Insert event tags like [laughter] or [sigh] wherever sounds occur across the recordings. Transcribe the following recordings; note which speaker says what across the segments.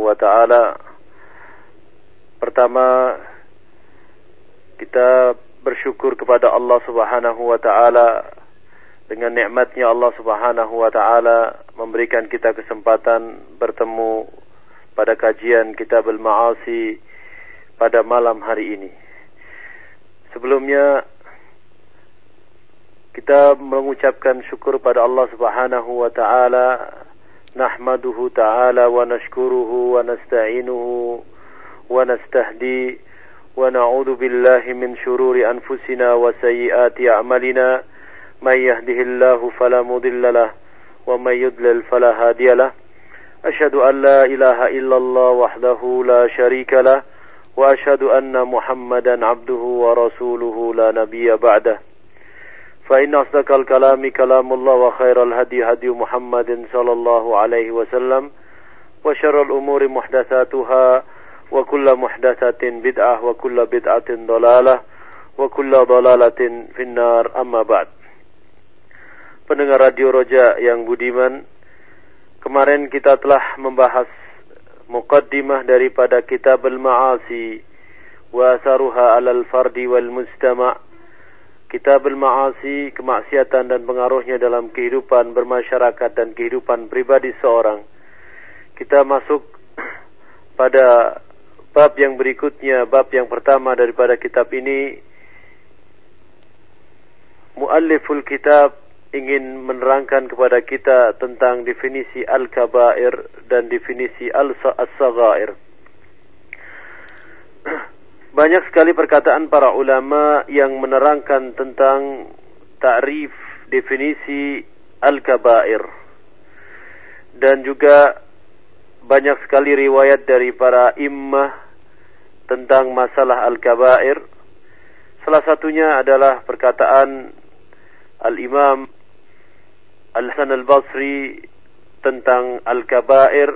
Speaker 1: Subhanahu wa taala. Pertama kita bersyukur kepada Allah Subhanahu wa taala dengan nikmatnya Allah Subhanahu wa taala memberikan kita kesempatan bertemu pada kajian Kitab Al-Ma'asi pada malam hari ini. Sebelumnya kita mengucapkan syukur pada Allah Subhanahu wa taala نحمده تعالى ونشكره ونستعينه ونستهدي ونعوذ بالله من شرور أنفسنا وسيئات أعمالنا. من يهده الله فلا مضل له ومن يضلل فلا هادي له. أشهد أن لا إله إلا الله وحده لا شريك له وأشهد أن محمدا عبده ورسوله لا نبي بعده. فإن أصدق الكلام كلام الله وخير الهدي هدي محمد صلى الله عليه وسلم وشر الأمور محدثاتها وكل محدثة بدعة وكل بدعة ضلالة وكل ضلالة في النار أما بعد pendengar Radio Roja yang budiman, kemarin kita telah membahas muqaddimah daripada kitab al-ma'asi wa saruha alal fardi wal mustama' kitab al-ma'asi kemaksiatan dan pengaruhnya dalam kehidupan bermasyarakat dan kehidupan pribadi seorang kita masuk [clears throat] pada bab yang berikutnya bab yang pertama daripada kitab ini mualliful kitab ingin menerangkan kepada kita tentang definisi al-kabair dan definisi al-saghair. [clears throat] Banyak sekali perkataan para ulama yang menerangkan tentang ta'rif definisi al-kabair. Dan juga banyak sekali riwayat dari para immah tentang masalah al-kabair. Salah satunya adalah perkataan Al-Imam Al-Hasan Al-Basri tentang Al-Kabair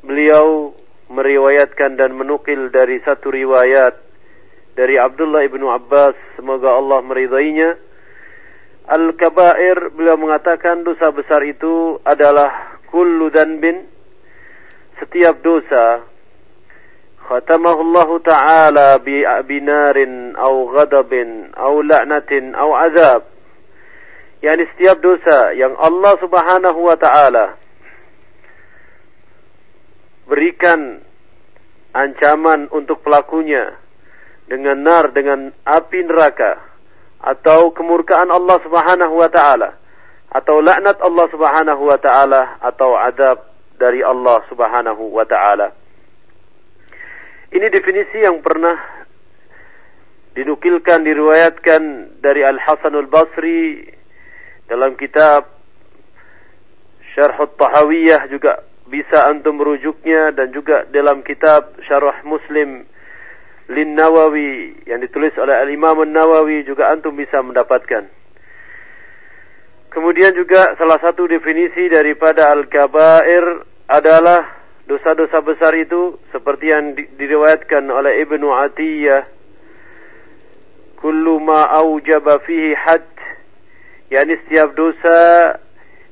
Speaker 1: beliau meriwayatkan dan menukil dari satu riwayat dari Abdullah ibnu Abbas. Semoga Allah meridainya. Al-Kabair beliau mengatakan dosa besar itu adalah kullu danbin setiap dosa. Khatamahu Allah taala bi binarin au ghadabin au la'natin au azab. Yakni setiap dosa yang Allah Subhanahu wa taala berikan ancaman untuk pelakunya dengan nar dengan api neraka atau kemurkaan Allah Subhanahu wa taala atau laknat Allah Subhanahu wa taala atau adab dari Allah Subhanahu wa taala. Ini definisi yang pernah dinukilkan diriwayatkan dari Al Hasan Al Basri dalam kitab Syarh Tahawiyah juga bisa antum merujuknya dan juga dalam kitab Syarah Muslim Lin Nawawi yang ditulis oleh Al Imam Nawawi juga antum bisa mendapatkan. Kemudian juga salah satu definisi daripada al-kabair adalah dosa-dosa besar itu seperti yang diriwayatkan oleh Ibnu Atiyah kullu ma aujaba fihi had yakni setiap dosa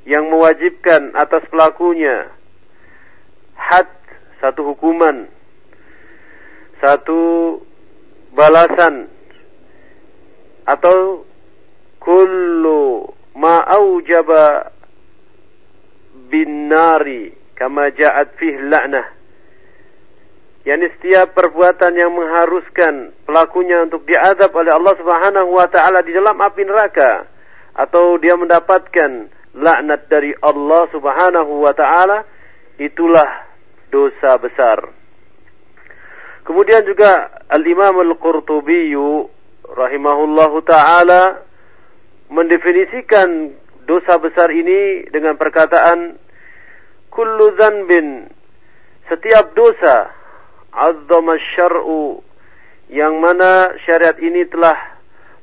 Speaker 1: yang mewajibkan atas pelakunya had satu hukuman satu balasan atau kullu ma aujaba bin nari kama ja'at fih la'nah. Yakni setiap perbuatan yang mengharuskan pelakunya untuk diadab oleh Allah Subhanahu wa taala di dalam api neraka atau dia mendapatkan laknat dari Allah Subhanahu wa taala itulah dosa besar. Kemudian juga Al-Imam Al-Qurtubi rahimahullahu taala mendefinisikan dosa besar ini dengan perkataan kullu dzanbin setiap dosa azzama syar'u yang mana syariat ini telah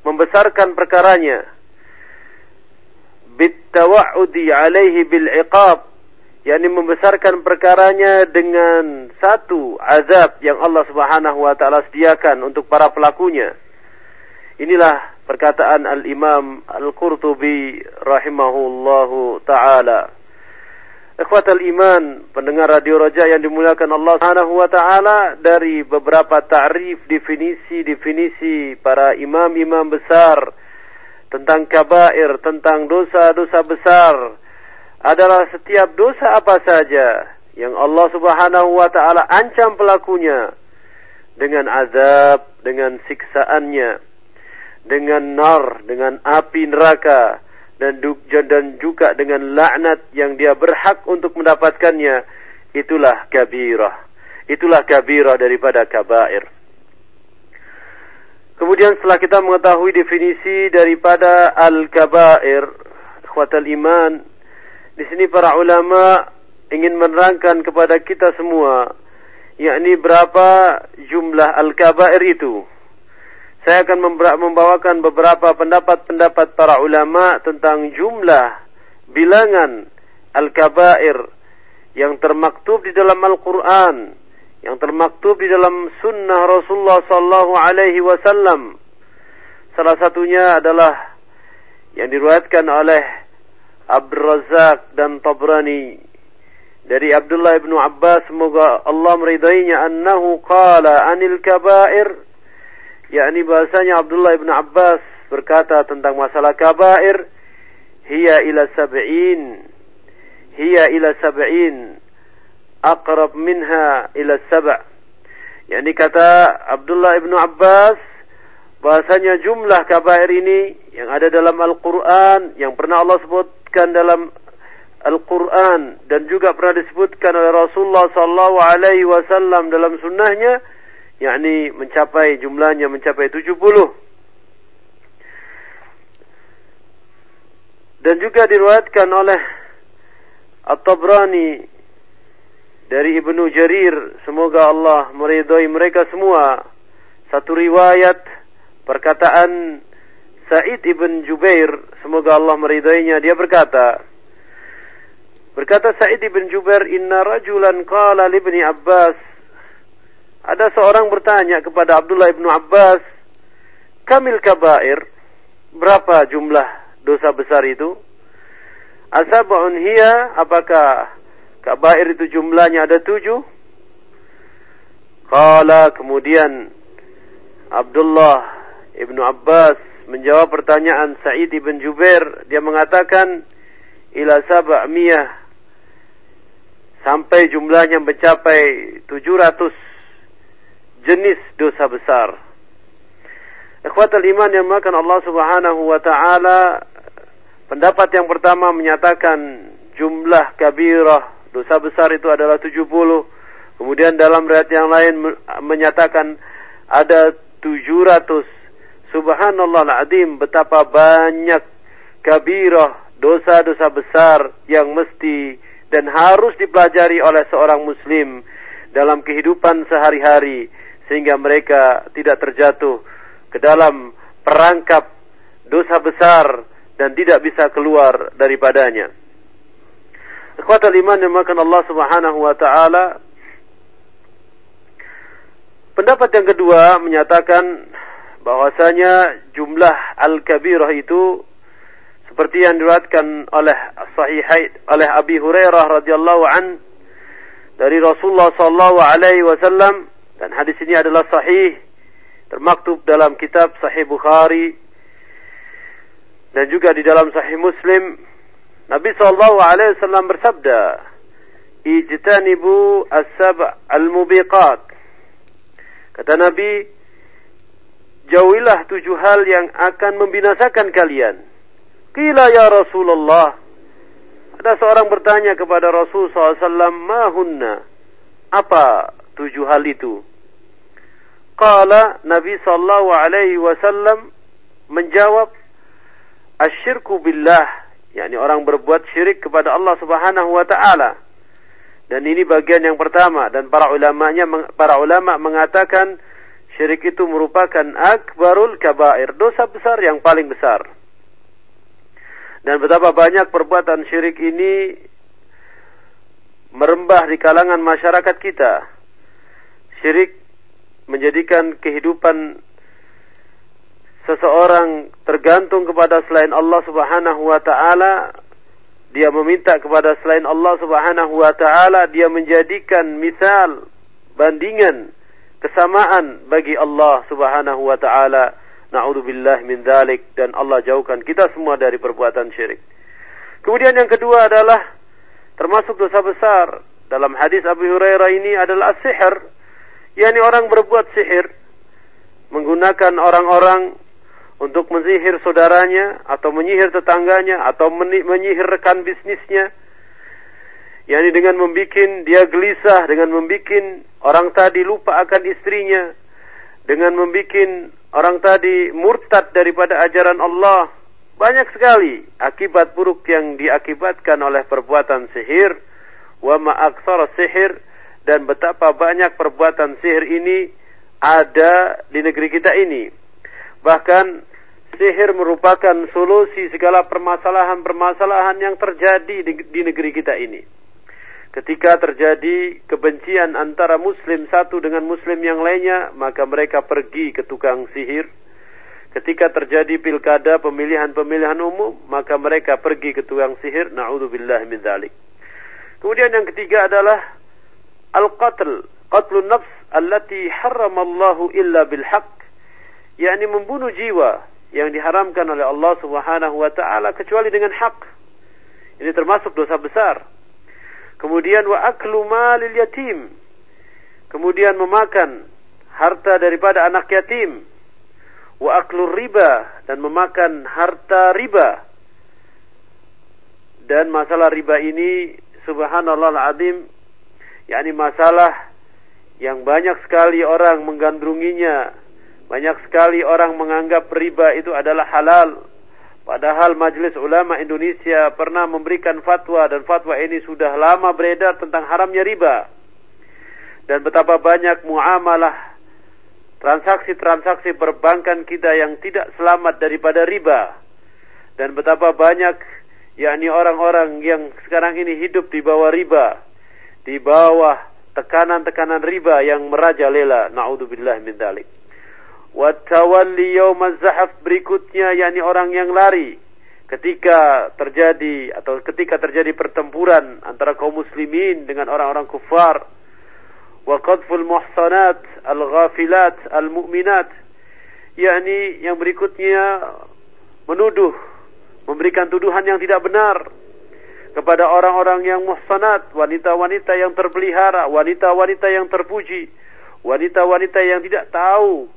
Speaker 1: membesarkan perkaranya bitawa'udi alaihi bil iqab yakni membesarkan perkaranya dengan satu azab yang Allah Subhanahu wa taala sediakan untuk para pelakunya. Inilah perkataan Al-Imam Al-Qurtubi rahimahullahu taala. Ikhwatal iman, pendengar Radio Raja yang dimuliakan Allah Subhanahu wa taala dari beberapa ta'rif definisi-definisi para imam-imam besar tentang kabair, tentang dosa-dosa besar adalah setiap dosa apa saja yang Allah Subhanahu wa taala ancam pelakunya dengan azab, dengan siksaannya, dengan nar, dengan api neraka dan dan juga dengan laknat yang dia berhak untuk mendapatkannya itulah kabirah. Itulah kabirah daripada kabair. Kemudian setelah kita mengetahui definisi daripada al-kabair ikhwatal iman di sini para ulama ingin menerangkan kepada kita semua yakni berapa jumlah al-kabair itu saya akan membawakan beberapa pendapat-pendapat para ulama tentang jumlah bilangan al-kabair yang termaktub di dalam Al-Quran, yang termaktub di dalam sunnah Rasulullah sallallahu alaihi wasallam. Salah satunya adalah yang diriwayatkan oleh Abdul Razak dan Tabrani. Dari Abdullah bin Abbas semoga Allah meridainya. Annahu qala anil kabair. Yakni bahasanya Abdullah bin Abbas berkata tentang masalah kabair. Hiya ila sab'in. Hiya ila sab'in. Aqrab minha ila sab' yakni kata Abdullah bin Abbas bahasanya jumlah kabair ini yang ada dalam Al-Qur'an yang pernah Allah sebutkan dalam Al-Quran dan juga pernah disebutkan oleh Rasulullah sallallahu alaihi wasallam dalam sunnahnya yakni mencapai jumlahnya mencapai 70 dan juga diriwayatkan oleh At-Tabrani dari Ibnu Jarir semoga Allah meridhai mereka semua. Satu riwayat perkataan Sa'id ibn Jubair semoga Allah meridainya dia berkata berkata Sa'id ibn Jubair inna rajulan qala li ibni Abbas ada seorang bertanya kepada Abdullah ibnu Abbas, Kamil kabair, berapa jumlah dosa besar itu? Asab'un hiya, apakah kabair itu jumlahnya ada tujuh? Kala kemudian Abdullah ibnu Abbas menjawab pertanyaan Sa'id ibn Jubair. Dia mengatakan, ila sab'miyah sampai jumlahnya mencapai tujuh ratus jenis dosa besar. Ikhwatal iman yang makan Allah Subhanahu wa taala pendapat yang pertama menyatakan jumlah kabirah dosa besar itu adalah 70. Kemudian dalam riwayat yang lain menyatakan ada 700. Subhanallah al-azim betapa banyak kabirah dosa-dosa besar yang mesti dan harus dipelajari oleh seorang muslim dalam kehidupan sehari-hari sehingga mereka tidak terjatuh ke dalam perangkap dosa besar dan tidak bisa keluar daripadanya. Ikhwatal iman yang makan Allah Subhanahu wa taala Pendapat yang kedua menyatakan bahwasanya jumlah al-kabirah itu seperti yang diriwayatkan oleh sahihai oleh Abi Hurairah radhiyallahu an dari Rasulullah sallallahu alaihi wasallam dan hadis ini adalah sahih termaktub dalam kitab Sahih Bukhari dan juga di dalam Sahih Muslim. Nabi sallallahu alaihi wasallam bersabda ijtanibu as-sab' al-mubiqat. Kata Nabi jauhilah tujuh hal yang akan membinasakan kalian qila ya Rasulullah ada seorang bertanya kepada Rasul SAW, mahunna, apa tujuh hal itu. Qala Nabi sallallahu alaihi wasallam menjawab asyirku billah yakni orang berbuat syirik kepada Allah Subhanahu wa taala. Dan ini bagian yang pertama dan para ulamanya para ulama mengatakan syirik itu merupakan akbarul kabair, dosa besar yang paling besar. Dan betapa banyak perbuatan syirik ini merembah di kalangan masyarakat kita syirik menjadikan kehidupan seseorang tergantung kepada selain Allah Subhanahu wa taala dia meminta kepada selain Allah Subhanahu wa taala, dia menjadikan misal, bandingan, kesamaan bagi Allah Subhanahu wa taala. Na'udzubillah min dzalik dan Allah jauhkan kita semua dari perbuatan syirik. Kemudian yang kedua adalah termasuk dosa besar dalam hadis Abu Hurairah ini adalah sihir, yakni orang berbuat sihir menggunakan orang-orang untuk menyihir saudaranya atau menyihir tetangganya atau menyihir rekan bisnisnya yakni dengan membuat dia gelisah dengan membuat orang tadi lupa akan istrinya. Dengan membuat orang tadi murtad daripada ajaran Allah. Banyak sekali akibat buruk yang diakibatkan oleh perbuatan sihir. Wa ma sihir. Dan betapa banyak perbuatan sihir ini ada di negeri kita ini. Bahkan sihir merupakan solusi segala permasalahan-permasalahan yang terjadi di, di negeri kita ini. Ketika terjadi kebencian antara muslim satu dengan muslim yang lainnya, maka mereka pergi ke tukang sihir. Ketika terjadi pilkada pemilihan-pemilihan umum, maka mereka pergi ke tukang sihir. Na'udzubillah min dzalik. Kemudian yang ketiga adalah al-qatl, qatlun nafs allati harramallahu illa bil haqq yakni membunuh jiwa yang diharamkan oleh Allah Subhanahu wa taala kecuali dengan hak. Ini termasuk dosa besar. Kemudian wa aklu malil yatim. Kemudian memakan harta daripada anak yatim. Wa aklu riba dan memakan harta riba. Dan masalah riba ini subhanallah al-azim yakni masalah yang banyak sekali orang menggandrunginya banyak sekali orang menganggap riba itu adalah halal. Padahal Majelis Ulama Indonesia pernah memberikan fatwa dan fatwa ini sudah lama beredar tentang haramnya riba. Dan betapa banyak muamalah transaksi-transaksi perbankan kita yang tidak selamat daripada riba. Dan betapa banyak yakni orang-orang yang sekarang ini hidup di bawah riba. Di bawah tekanan-tekanan riba yang merajalela. Na'udzubillah min dalik. Watawalli yawmaz zahaf berikutnya yakni orang yang lari ketika terjadi atau ketika terjadi pertempuran antara kaum muslimin dengan orang-orang kufar. Wa qadful muhsanat al-ghafilat al-mu'minat yakni yang berikutnya menuduh memberikan tuduhan yang tidak benar kepada orang-orang yang muhsanat wanita-wanita yang terpelihara wanita-wanita yang terpuji wanita-wanita yang tidak tahu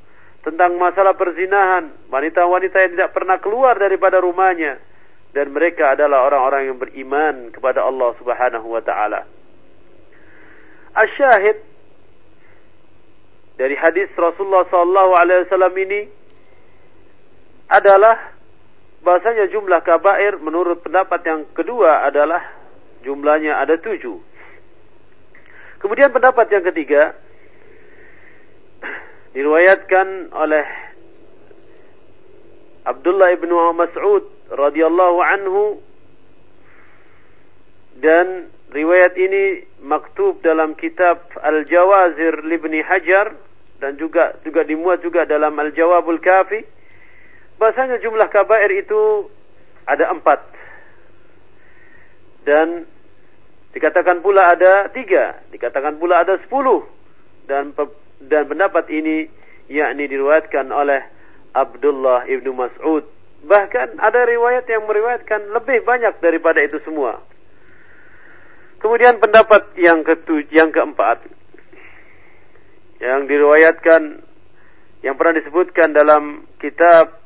Speaker 1: tentang masalah perzinahan, wanita-wanita yang tidak pernah keluar daripada rumahnya dan mereka adalah orang-orang yang beriman kepada Allah Subhanahu wa taala. Asyahid dari hadis Rasulullah sallallahu alaihi wasallam ini adalah bahasanya jumlah kabair menurut pendapat yang kedua adalah jumlahnya ada tujuh. Kemudian pendapat yang ketiga diriwayatkan oleh Abdullah ibnu Mas'ud radhiyallahu anhu dan riwayat ini maktub dalam kitab Al-Jawazir Libni Hajar dan juga juga dimuat juga dalam Al-Jawabul Kafi. Bahasanya jumlah kabair itu ada empat. Dan dikatakan pula ada tiga. Dikatakan pula ada sepuluh. Dan dan pendapat ini yakni diriwayatkan oleh Abdullah ibnu Mas'ud. Bahkan ada riwayat yang meriwayatkan lebih banyak daripada itu semua. Kemudian pendapat yang ketujuh, yang keempat yang diriwayatkan yang pernah disebutkan dalam kitab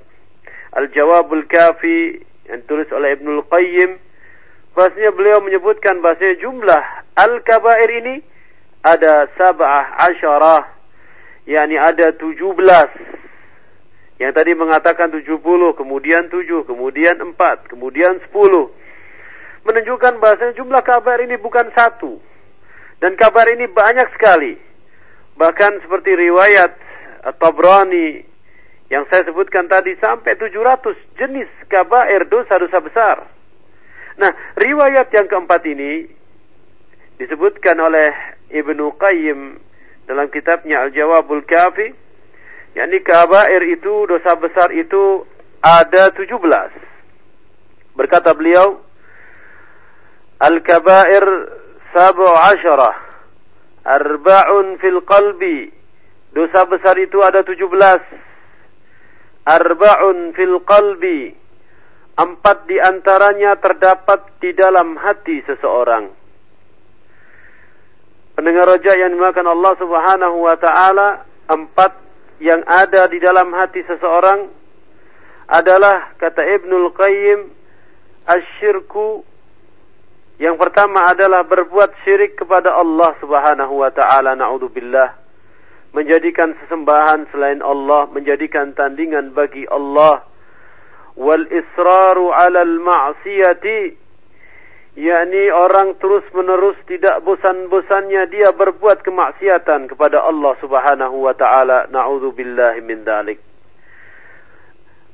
Speaker 1: Al-Jawabul Kafi yang tulis oleh Ibnul Qayyim bahasanya beliau menyebutkan bahasanya jumlah al-kabair ini ada sab'ah asyarah yakni ada 17 yang tadi mengatakan 70 kemudian 7 kemudian 4 kemudian 10 menunjukkan bahasanya jumlah kabar ini bukan satu. Dan kabar ini banyak sekali. Bahkan seperti riwayat Tabrani yang saya sebutkan tadi sampai 700 jenis kabair dosa-dosa besar. Nah riwayat yang keempat ini disebutkan oleh Ibnu Qayyim dalam kitabnya Al-Jawabul Kafi yakni kabair itu dosa besar itu ada 17 berkata beliau Al-kabair sabu asyarah. Arba'un fil qalbi. Dosa besar itu ada tujuh belas. Arba'un fil qalbi. Empat di antaranya terdapat di dalam hati seseorang. Pendengar roja yang dimakan Allah subhanahu wa ta'ala. Empat yang ada di dalam hati seseorang adalah kata Ibnul Qayyim asyirku yang pertama adalah berbuat syirik kepada Allah Subhanahu wa taala naudzubillah menjadikan sesembahan selain Allah menjadikan tandingan bagi Allah wal israru 'alal ma'siyati yakni orang terus menerus tidak bosan-bosannya dia berbuat kemaksiatan kepada Allah Subhanahu wa taala. Naudzubillah min dalik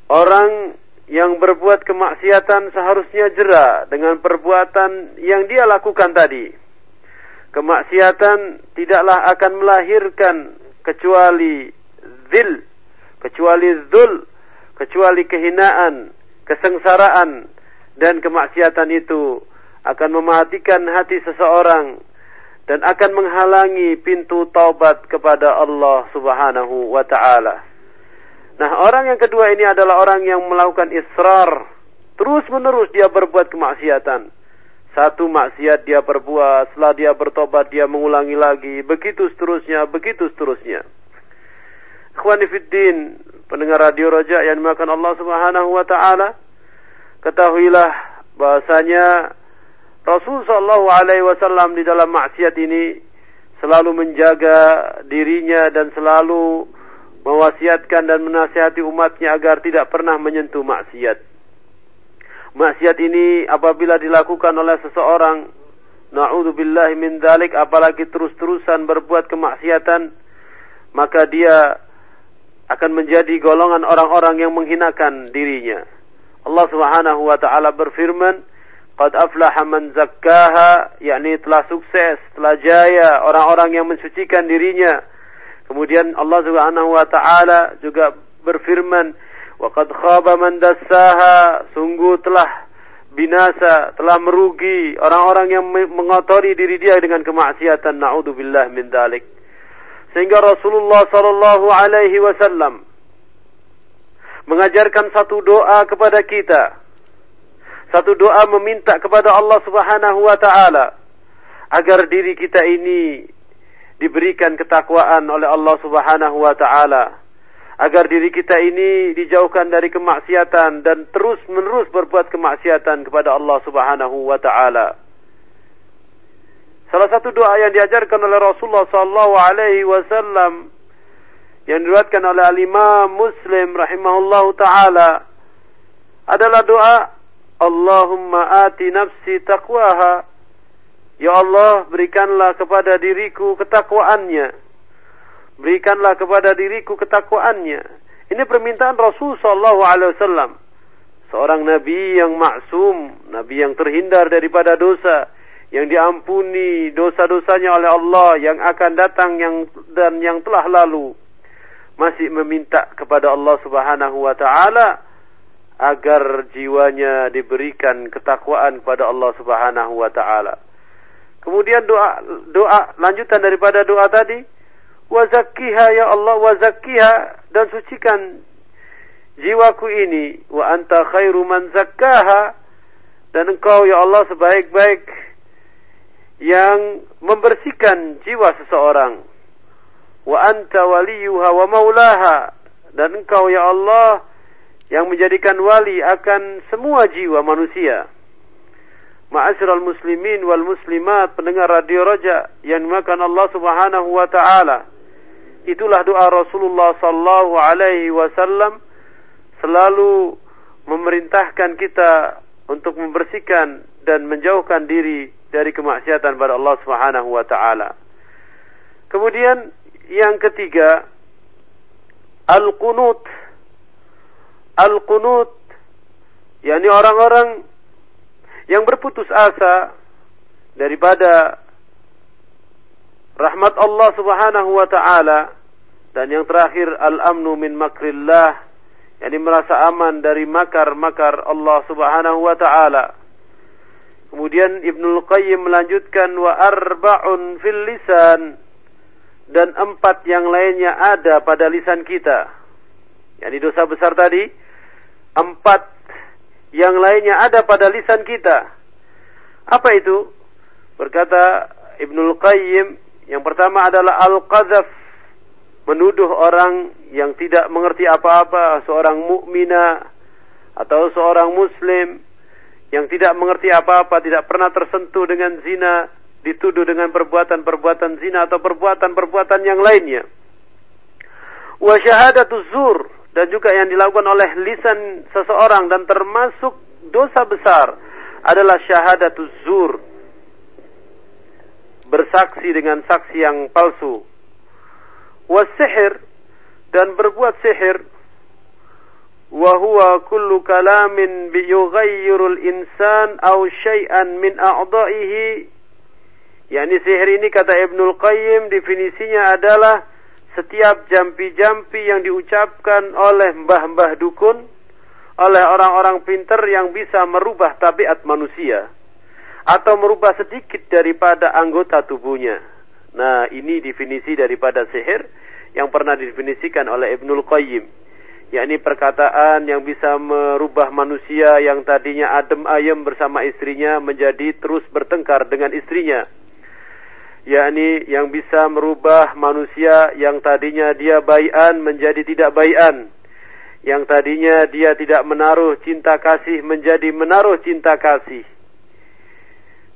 Speaker 1: orang yang berbuat kemaksiatan seharusnya jera dengan perbuatan yang dia lakukan tadi. Kemaksiatan tidaklah akan melahirkan kecuali zil, kecuali zul, kecuali kehinaan, kesengsaraan dan kemaksiatan itu akan mematikan hati seseorang dan akan menghalangi pintu taubat kepada Allah Subhanahu wa taala. Nah, orang yang kedua ini adalah orang yang melakukan israr. Terus menerus dia berbuat kemaksiatan. Satu maksiat dia perbuat, setelah dia bertobat dia mengulangi lagi, begitu seterusnya, begitu seterusnya. Ikhwanifiddin, pendengar radio Raja yang dimakan Allah Subhanahu wa taala, ketahuilah bahasanya Rasul sallallahu alaihi wasallam di dalam maksiat ini selalu menjaga dirinya dan selalu mewasiatkan dan menasihati umatnya agar tidak pernah menyentuh maksiat. Maksiat ini apabila dilakukan oleh seseorang, na'udzubillahi min dalik, apalagi terus-terusan berbuat kemaksiatan, maka dia akan menjadi golongan orang-orang yang menghinakan dirinya. Allah Subhanahu wa taala berfirman, "Qad aflaha man zakkaha," yakni telah sukses, telah jaya orang-orang yang mensucikan dirinya Kemudian Allah Subhanahu wa taala juga berfirman, "Wa qad khaba man dassaha," sungguh telah binasa, telah merugi orang-orang yang mengotori diri dia dengan kemaksiatan. Nauzubillah min dalik. Sehingga Rasulullah sallallahu alaihi wasallam mengajarkan satu doa kepada kita. Satu doa meminta kepada Allah Subhanahu wa taala agar diri kita ini diberikan ketakwaan oleh Allah Subhanahu wa taala agar diri kita ini dijauhkan dari kemaksiatan dan terus menerus berbuat kemaksiatan kepada Allah Subhanahu wa taala. Salah satu doa yang diajarkan oleh Rasulullah sallallahu alaihi wasallam yang diriwayatkan oleh Al-Imam Muslim rahimahullahu taala adalah doa Allahumma ati nafsi taqwaha Ya Allah, berikanlah kepada diriku ketakwaannya. Berikanlah kepada diriku ketakwaannya. Ini permintaan Rasul sallallahu alaihi wasallam. Seorang nabi yang maksum, nabi yang terhindar daripada dosa, yang diampuni dosa-dosanya oleh Allah yang akan datang yang dan yang telah lalu. Masih meminta kepada Allah Subhanahu wa taala agar jiwanya diberikan ketakwaan kepada Allah Subhanahu wa taala. Kemudian doa doa lanjutan daripada doa tadi, wazakkiha ya Allah wazakkiha dan sucikan jiwaku ini wa anta khairu man zakkaha dan engkau ya Allah sebaik-baik yang membersihkan jiwa seseorang wa anta waliyuha wa maulaha dan engkau ya Allah yang menjadikan wali akan semua jiwa manusia Ma'asyiral muslimin wal muslimat pendengar radio Raja yang dimakan Allah Subhanahu wa taala. Itulah doa Rasulullah sallallahu alaihi wasallam selalu memerintahkan kita untuk membersihkan dan menjauhkan diri dari kemaksiatan pada Allah Subhanahu wa taala. Kemudian yang ketiga al-qunut. Al-qunut. Yakni orang-orang yang berputus asa daripada rahmat Allah Subhanahu wa taala. Dan yang terakhir al-amnu min makrillah. Yakni merasa aman dari makar-makar Allah Subhanahu wa taala. Kemudian Ibnul Qayyim melanjutkan wa arba'un fil lisan. Dan empat yang lainnya ada pada lisan kita. Yani dosa besar tadi, empat yang lainnya ada pada lisan kita. Apa itu? Berkata Ibnul Qayyim, yang pertama adalah al-qadzaf, menuduh orang yang tidak mengerti apa-apa, seorang mukmina atau seorang muslim yang tidak mengerti apa-apa, tidak pernah tersentuh dengan zina, dituduh dengan perbuatan-perbuatan zina atau perbuatan-perbuatan yang lainnya. Wa syahadatu zur dan juga yang dilakukan oleh lisan seseorang dan termasuk dosa besar adalah syahadatuz zur. Bersaksi dengan saksi yang palsu. Wasihir dan berbuat sihir. Wa huwa kullu kalamin yughayyiru insan aw syai'an min a'dha'ihi. Yakni sihir ini kata Ibnu Qayyim definisinya adalah setiap jampi-jampi yang diucapkan oleh mbah-mbah dukun oleh orang-orang pinter yang bisa merubah tabiat manusia atau merubah sedikit daripada anggota tubuhnya. Nah, ini definisi daripada sihir yang pernah didefinisikan oleh Ibnul Qayyim yakni perkataan yang bisa merubah manusia yang tadinya adem ayem bersama istrinya menjadi terus bertengkar dengan istrinya yakni yang bisa merubah manusia yang tadinya dia baian menjadi tidak baian. Yang tadinya dia tidak menaruh cinta kasih menjadi menaruh cinta kasih.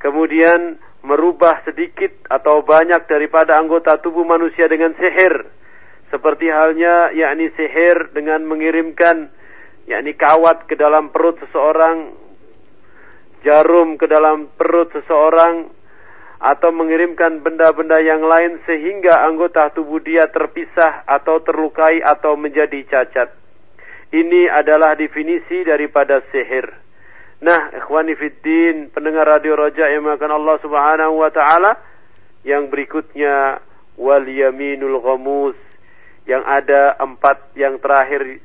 Speaker 1: Kemudian merubah sedikit atau banyak daripada anggota tubuh manusia dengan sihir. Seperti halnya yakni sihir dengan mengirimkan yakni kawat ke dalam perut seseorang, jarum ke dalam perut seseorang atau mengirimkan benda-benda yang lain sehingga anggota tubuh dia terpisah atau terlukai atau menjadi cacat. Ini adalah definisi daripada sihir. Nah, ikhwani fiddin, pendengar radio Roja yang makan Allah Subhanahu wa taala, yang berikutnya wal yaminul ghamus yang ada empat yang terakhir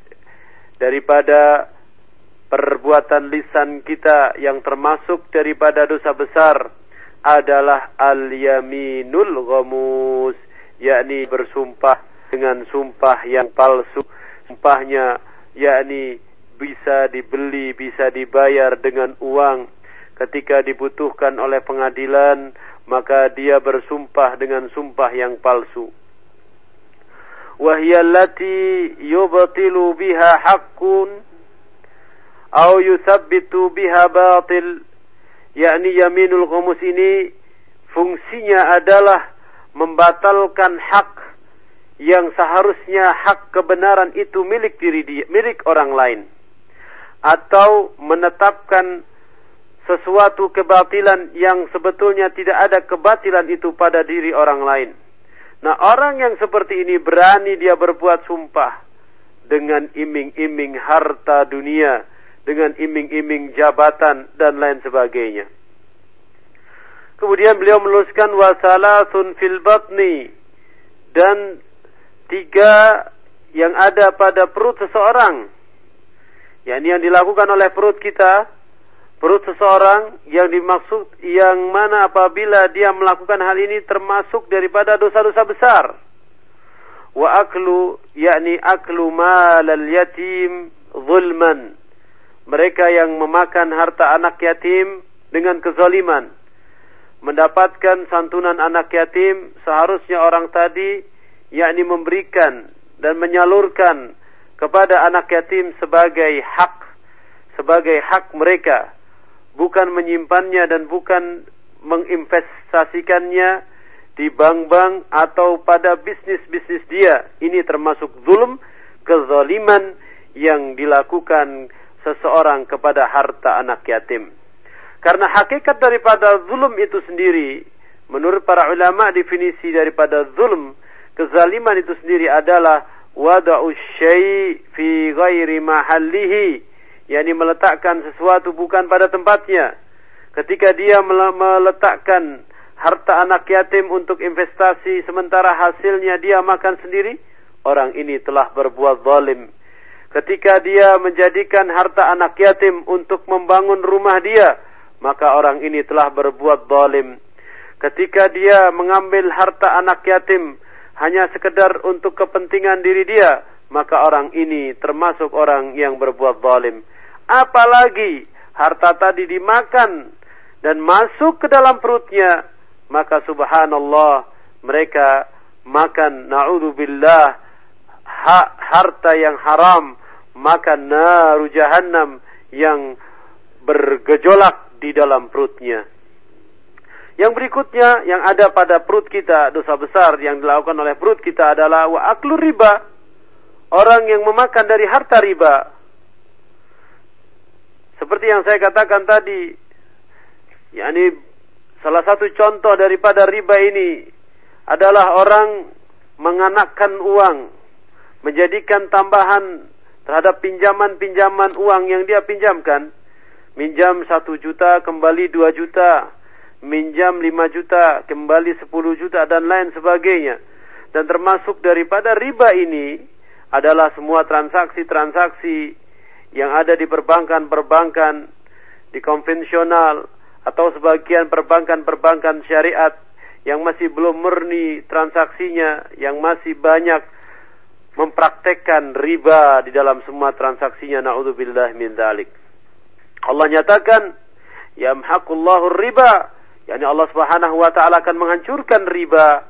Speaker 1: daripada perbuatan lisan kita yang termasuk daripada dosa besar adalah al-yaminul ghamus, yakni bersumpah dengan sumpah yang palsu. Sumpahnya yakni bisa dibeli, bisa dibayar dengan uang. Ketika dibutuhkan oleh pengadilan, maka dia bersumpah dengan sumpah yang palsu. Wahiyallati yubtilu biha au yuthabbitu biha batil yakni yaminul ghumus ini fungsinya adalah membatalkan hak yang seharusnya hak kebenaran itu milik diri dia, milik orang lain. Atau menetapkan sesuatu kebatilan yang sebetulnya tidak ada kebatilan itu pada diri orang lain. Nah orang yang seperti ini berani dia berbuat sumpah dengan iming-iming harta dunia, dengan iming-iming jabatan dan lain sebagainya. Kemudian beliau menuliskan wasalasun fil batni dan tiga yang ada pada perut seseorang. yakni yang dilakukan oleh perut kita perut seseorang yang dimaksud yang mana apabila dia melakukan hal ini termasuk daripada dosa-dosa besar. Wa aklu yakni aklu malal yatim zulman. Mereka yang memakan harta anak yatim dengan kezaliman. Mendapatkan santunan anak yatim seharusnya orang tadi yakni memberikan dan menyalurkan kepada anak yatim sebagai hak sebagai hak mereka bukan menyimpannya dan bukan menginvestasikannya di bank-bank atau pada bisnis-bisnis dia. Ini termasuk zulm, kezaliman yang dilakukan seseorang kepada harta anak yatim. Karena hakikat daripada zulm itu sendiri, menurut para ulama definisi daripada zulm, kezaliman itu sendiri adalah wada'u syai' fi ghairi mahallihi yakni meletakkan sesuatu bukan pada tempatnya. Ketika dia meletakkan harta anak yatim untuk investasi sementara hasilnya dia makan sendiri, orang ini telah berbuat zalim. Ketika dia menjadikan harta anak yatim untuk membangun rumah dia, maka orang ini telah berbuat zalim. Ketika dia mengambil harta anak yatim hanya sekedar untuk kepentingan diri dia, maka orang ini termasuk orang yang berbuat zalim. Apalagi harta tadi dimakan dan masuk ke dalam perutnya, maka subhanallah mereka makan naudzubillah ha, harta yang haram, makan naru jahannam yang bergejolak di dalam perutnya. Yang berikutnya yang ada pada perut kita dosa besar yang dilakukan oleh perut kita adalah wa riba. Orang yang memakan dari harta riba. Seperti yang saya katakan tadi, yakni salah satu contoh daripada riba ini adalah orang menganakkan uang, menjadikan tambahan terhadap pinjaman-pinjaman uang yang dia pinjamkan. Minjam satu juta, kembali dua juta minjam 5 juta, kembali 10 juta dan lain sebagainya. Dan termasuk daripada riba ini adalah semua transaksi-transaksi yang ada di perbankan-perbankan, di konvensional, atau sebagian perbankan-perbankan syariat yang masih belum murni transaksinya, yang masih banyak mempraktekkan riba di dalam semua transaksinya. Na'udzubillah min dalik. Allah nyatakan, Yamhaqullahu riba yakni Allah Subhanahu wa taala akan menghancurkan riba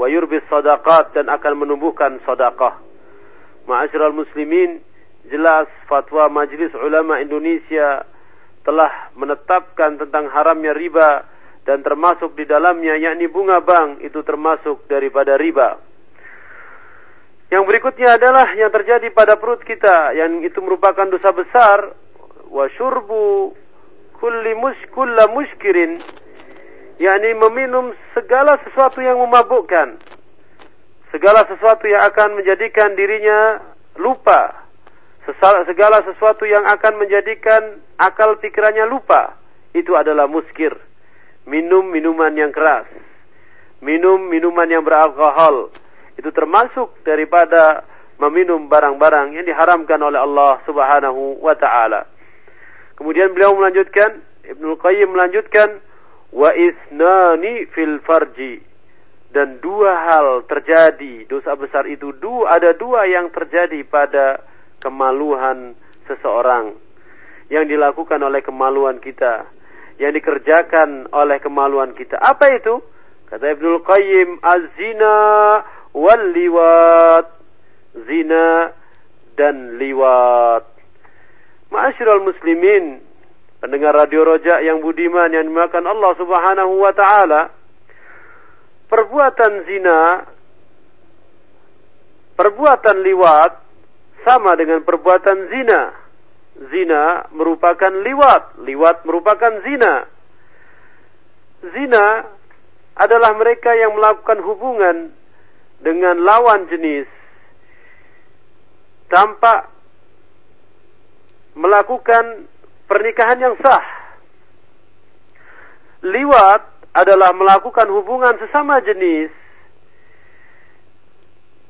Speaker 1: wa yurbis sadaqat dan akan menumbuhkan sedekah. Ma'asyiral muslimin, jelas fatwa Majelis Ulama Indonesia telah menetapkan tentang haramnya riba dan termasuk di dalamnya yakni bunga bank itu termasuk daripada riba. Yang berikutnya adalah yang terjadi pada perut kita yang itu merupakan dosa besar. Wa syurbu kulli mush kulla muskirin yakni meminum segala sesuatu yang memabukkan. Segala sesuatu yang akan menjadikan dirinya lupa. Segala sesuatu yang akan menjadikan akal pikirannya lupa. Itu adalah muskir. Minum minuman yang keras. Minum minuman yang beralkohol itu termasuk daripada meminum barang-barang yang diharamkan oleh Allah Subhanahu wa taala. Kemudian beliau melanjutkan Ibnu Qayyim melanjutkan wa isnani fil farji. Dan dua hal terjadi dosa besar itu dua ada dua yang terjadi pada kemaluan seseorang. Yang dilakukan oleh kemaluan kita yang dikerjakan oleh kemaluan kita. Apa itu? Kata Ibnu Qayyim az-zina wal liwat zina dan liwat. Ma'asyiral muslimin pendengar radio rojak yang budiman yang dimakan Allah Subhanahu wa taala perbuatan zina perbuatan liwat sama dengan perbuatan zina. Zina merupakan liwat liwat merupakan zina. Zina adalah mereka yang melakukan hubungan dengan lawan jenis tanpa melakukan pernikahan yang sah. Liwat adalah melakukan hubungan sesama jenis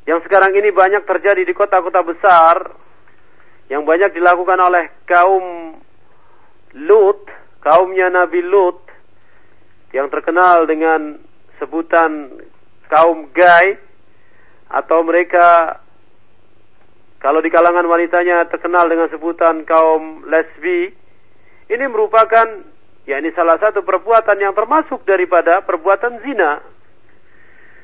Speaker 1: yang sekarang ini banyak terjadi di kota-kota besar yang banyak dilakukan oleh kaum Lut, kaumnya Nabi Lut yang terkenal dengan sebutan kaum gay atau mereka kalau di kalangan wanitanya terkenal dengan sebutan kaum lesbi ini merupakan ya ini salah satu perbuatan yang termasuk daripada perbuatan zina.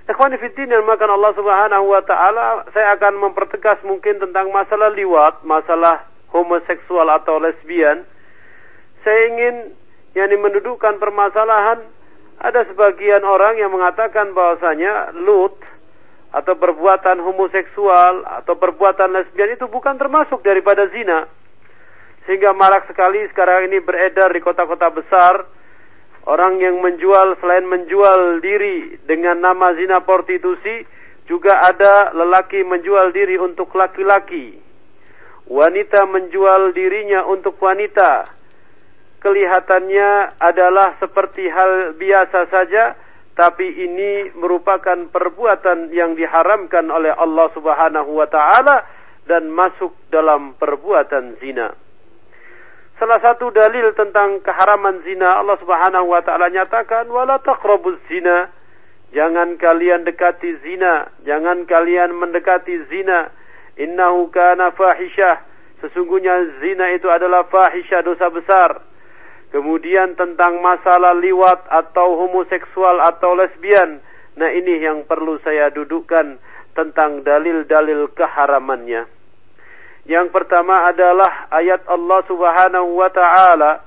Speaker 1: Ikhwan fillah yang makan Allah Subhanahu wa taala, saya akan mempertegas mungkin tentang masalah liwat, masalah homoseksual atau lesbian. Saya ingin yakni mendudukkan permasalahan ada sebagian orang yang mengatakan bahwasanya lut atau perbuatan homoseksual atau perbuatan lesbian itu bukan termasuk daripada zina. Sehingga marak sekali sekarang ini beredar di kota-kota besar orang yang menjual selain menjual diri dengan nama zina prostitusi juga ada lelaki menjual diri untuk laki-laki. Wanita menjual dirinya untuk wanita. Kelihatannya adalah seperti hal biasa saja, tapi ini merupakan perbuatan yang diharamkan oleh Allah Subhanahu wa taala dan masuk dalam perbuatan zina. Salah satu dalil tentang keharaman zina Allah Subhanahu wa taala nyatakan wala taqrabuz zina. Jangan kalian dekati zina, jangan kalian mendekati zina. Innahu kana. Sesungguhnya zina itu adalah fahisyah dosa besar. Kemudian tentang masalah liwat atau homoseksual atau lesbian. Nah ini yang perlu saya dudukkan tentang dalil-dalil keharamannya. Yang pertama adalah ayat Allah Subhanahu wa taala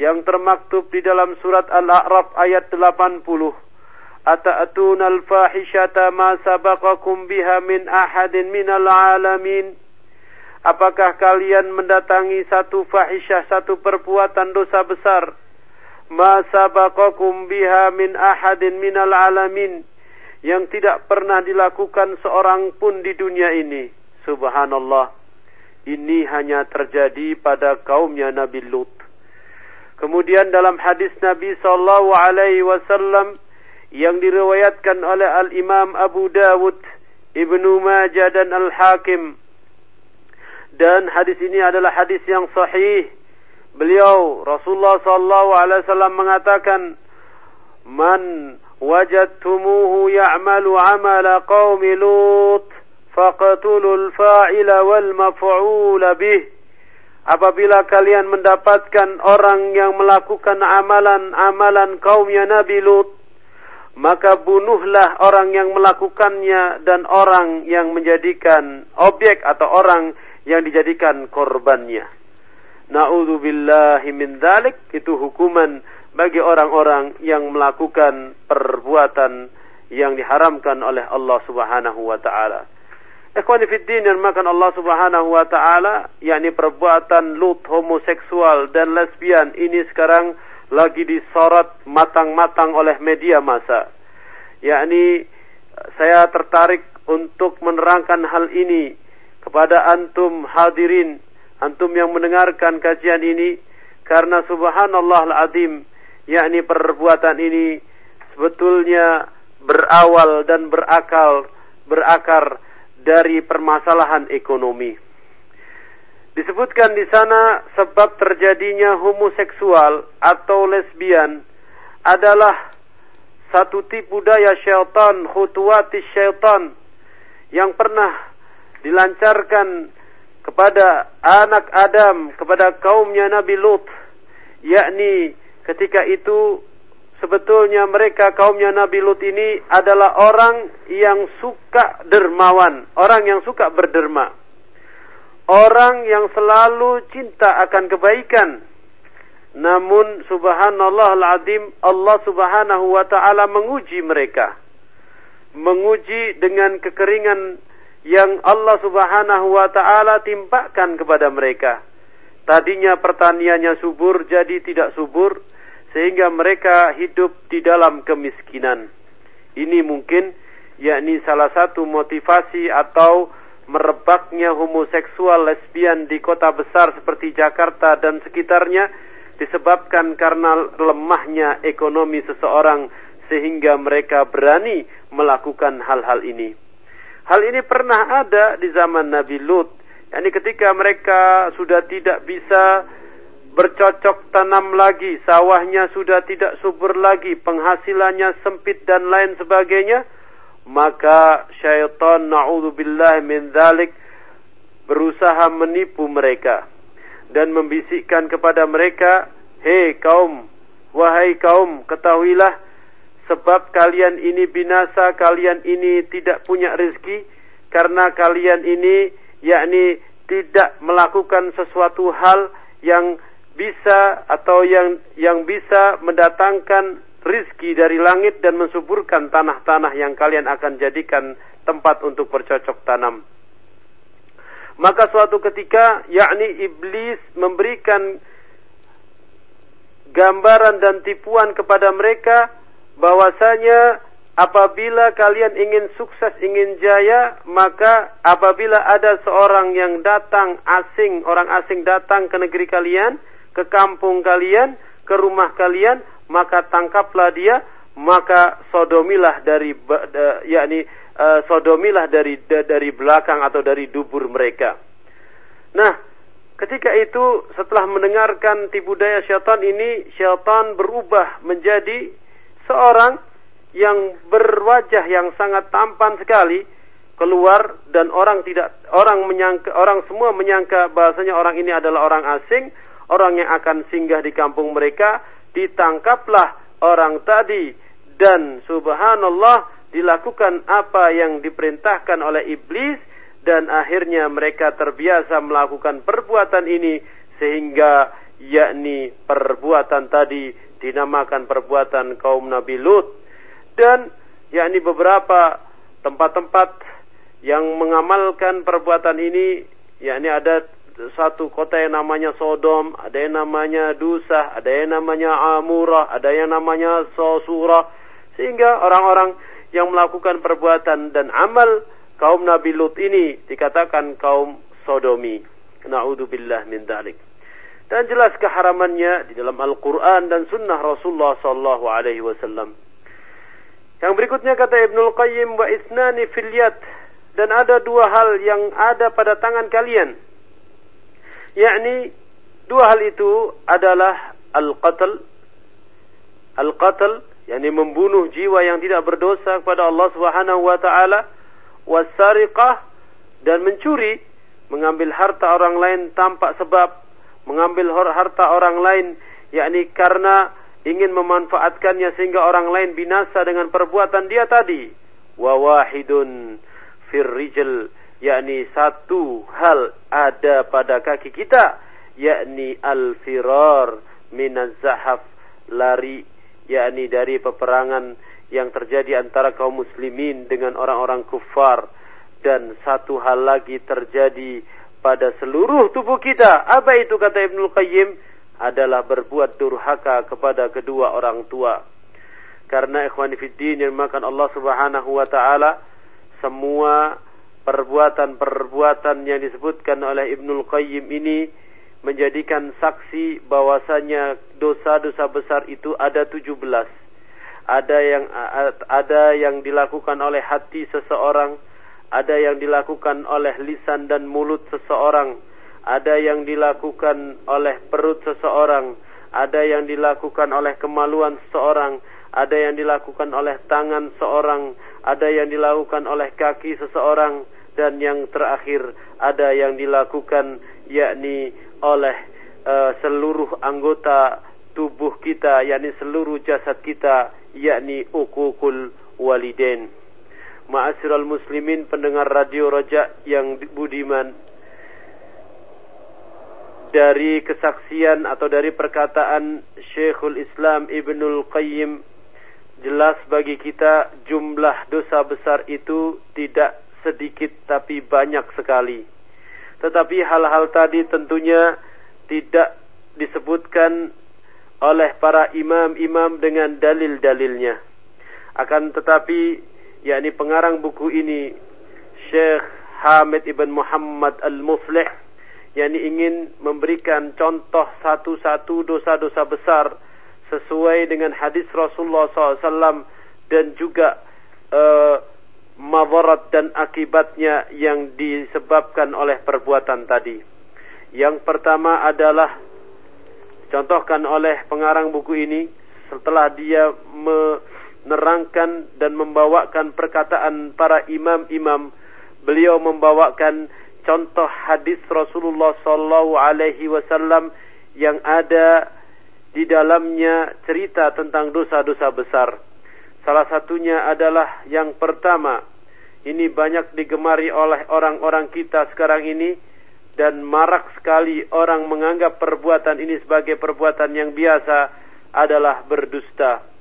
Speaker 1: yang termaktub di dalam surat Al-A'raf ayat 80. Ata'tuna al-fahishata ma sabaqakum biha min ahadin minal alamin. Apakah kalian mendatangi satu fahisyah, satu perbuatan dosa besar? Ma sabaqakum biha min ahadin minal alamin. Yang tidak pernah dilakukan seorang pun di dunia ini. Subhanallah ini hanya terjadi pada kaumnya Nabi Lut. Kemudian dalam hadis Nabi sallallahu alaihi wasallam yang diriwayatkan oleh Al Imam Abu Dawud, Ibnu Majah dan Al Hakim. Dan hadis ini adalah hadis yang sahih. Beliau Rasulullah sallallahu alaihi wasallam mengatakan, "Man wajadtumuhu ya'malu 'amala qaumi Lut" faqatulul fa'ila wal maf'ula bih apabila kalian mendapatkan orang yang melakukan amalan-amalan kaumnya Nabi Lut maka bunuhlah orang yang melakukannya dan orang yang menjadikan objek atau orang yang dijadikan korbannya. Na'udzubillahi min dzalik itu hukuman bagi orang-orang yang melakukan perbuatan yang diharamkan oleh Allah Subhanahu wa taala. Ikhwani fiddin yang makan Allah subhanahu wa ta'ala yakni perbuatan lut homoseksual dan lesbian ini sekarang lagi disorot matang-matang oleh media massa. Yakni saya tertarik untuk menerangkan hal ini kepada antum hadirin, antum yang mendengarkan kajian ini karena subhanallah al-azim yakni perbuatan ini sebetulnya berawal dan berakal berakar dari permasalahan ekonomi. Disebutkan di sana sebab terjadinya homoseksual atau lesbian adalah satu tipu daya syaitan, khutuwati syaitan yang pernah dilancarkan kepada anak Adam, kepada kaumnya Nabi Lut, yakni ketika itu sebetulnya mereka kaumnya Nabi Lut ini adalah orang yang suka dermawan, orang yang suka berderma. Orang yang selalu cinta akan kebaikan. Namun subhanallah al-azim Allah subhanahu wa ta'ala menguji mereka. Menguji dengan kekeringan yang Allah subhanahu wa ta'ala timpakan kepada mereka. Tadinya pertaniannya subur jadi tidak subur sehingga mereka hidup di dalam kemiskinan. Ini mungkin yakni salah satu motivasi atau merebaknya homoseksual lesbian di kota besar seperti Jakarta dan sekitarnya disebabkan karena lemahnya ekonomi seseorang sehingga mereka berani melakukan hal-hal ini. Hal ini pernah ada di zaman Nabi Lut, yakni ketika mereka sudah tidak bisa bercocok tanam lagi, sawahnya sudah tidak subur lagi, penghasilannya sempit dan lain sebagainya, maka syaitan na'udzubillah min dzalik berusaha menipu mereka dan membisikkan kepada mereka, "Hei kaum, wahai kaum, ketahuilah sebab kalian ini binasa, kalian ini tidak punya rezeki karena kalian ini yakni tidak melakukan sesuatu hal yang bisa atau yang yang bisa mendatangkan rizki dari langit dan mensuburkan tanah-tanah yang kalian akan jadikan tempat untuk bercocok tanam. Maka suatu ketika yakni iblis memberikan gambaran dan tipuan kepada mereka bahwasanya apabila kalian ingin sukses, ingin jaya, maka apabila ada seorang yang datang asing, orang asing datang ke negeri kalian, ke kampung kalian, ke rumah kalian, maka tangkaplah dia, maka sodomilah dari yakni sodomilah dari dari belakang atau dari dubur mereka. Nah, Ketika itu setelah mendengarkan tipu daya syaitan ini, syaitan berubah menjadi seorang yang berwajah yang sangat tampan sekali keluar dan orang tidak orang menyangka orang semua menyangka bahasanya orang ini adalah orang asing, orang yang akan singgah di kampung mereka, ditangkaplah orang tadi. Dan subhanallah dilakukan apa yang diperintahkan oleh iblis dan akhirnya mereka terbiasa melakukan perbuatan ini sehingga yakni perbuatan tadi dinamakan perbuatan kaum Nabi Lut dan yakni beberapa tempat-tempat yang mengamalkan perbuatan ini yakni ada satu kota yang namanya Sodom, ada yang namanya Dusa, ada yang namanya Amurah, ada yang namanya Sosura sehingga orang-orang yang melakukan perbuatan dan amal kaum Nabi Lut ini dikatakan kaum Sodomi. Na'udzubillah min. Dan jelas keharamannya di dalam Al-Quran dan Sunnah Rasulullah Sallallahu Alaihi Wasallam. Yang berikutnya kata Ibnul Qayyim wa isnani fil yad dan ada dua hal yang ada pada tangan kalian. Yakni dua hal itu adalah al-qatl al-qatl yakni membunuh jiwa yang tidak berdosa kepada Allah Subhanahu wa taala wasariqah dan mencuri mengambil harta orang lain tanpa sebab mengambil harta orang lain yakni karena ingin memanfaatkannya sehingga orang lain binasa dengan perbuatan dia tadi. Wa wahidun yakni satu hal ada pada kaki kita yakni al firar min zahaf lari yakni dari peperangan yang terjadi antara kaum muslimin dengan orang-orang kufar dan satu hal lagi terjadi pada seluruh tubuh kita apa itu kata Ibnu Qayyim adalah berbuat durhaka kepada kedua orang tua. Karena ikhwan fiddin yang makan Allah Subhanahu wa taala semua perbuatan-perbuatan yang disebutkan oleh Ibnul Qayyim ini menjadikan saksi bahwasanya dosa-dosa besar itu ada 17. Ada yang ada yang dilakukan oleh hati seseorang, ada yang dilakukan oleh lisan dan mulut seseorang, ada yang dilakukan oleh perut seseorang, ada yang dilakukan oleh kemaluan seseorang, ada yang dilakukan oleh tangan seorang, ada yang dilakukan oleh kaki seseorang, dan yang terakhir ada yang dilakukan yakni oleh uh, seluruh anggota tubuh kita, yakni seluruh jasad kita, yakni ukukul walidain. Ma'asyiral muslimin pendengar radio Raja yang budiman dari kesaksian atau dari perkataan Syekhul Islam Ibnul Qayyim jelas bagi kita jumlah dosa besar itu tidak sedikit tapi banyak sekali. Tetapi hal-hal tadi tentunya tidak disebutkan oleh para imam-imam dengan dalil-dalilnya. Akan tetapi yakni pengarang buku ini Syekh Hamid ibn Muhammad Al-Muflih yakni ingin memberikan contoh satu-satu dosa-dosa besar sesuai dengan hadis Rasulullah SAW dan juga uh, madarat dan akibatnya yang disebabkan oleh perbuatan tadi. Yang pertama adalah contohkan oleh pengarang buku ini setelah dia menerangkan dan membawakan perkataan para imam-imam, beliau membawakan contoh hadis Rasulullah sallallahu alaihi wasallam yang ada di dalamnya cerita tentang dosa-dosa besar. Salah satunya adalah yang pertama, ini banyak digemari oleh orang-orang kita sekarang ini dan marak sekali orang menganggap perbuatan ini sebagai perbuatan yang biasa adalah berdusta.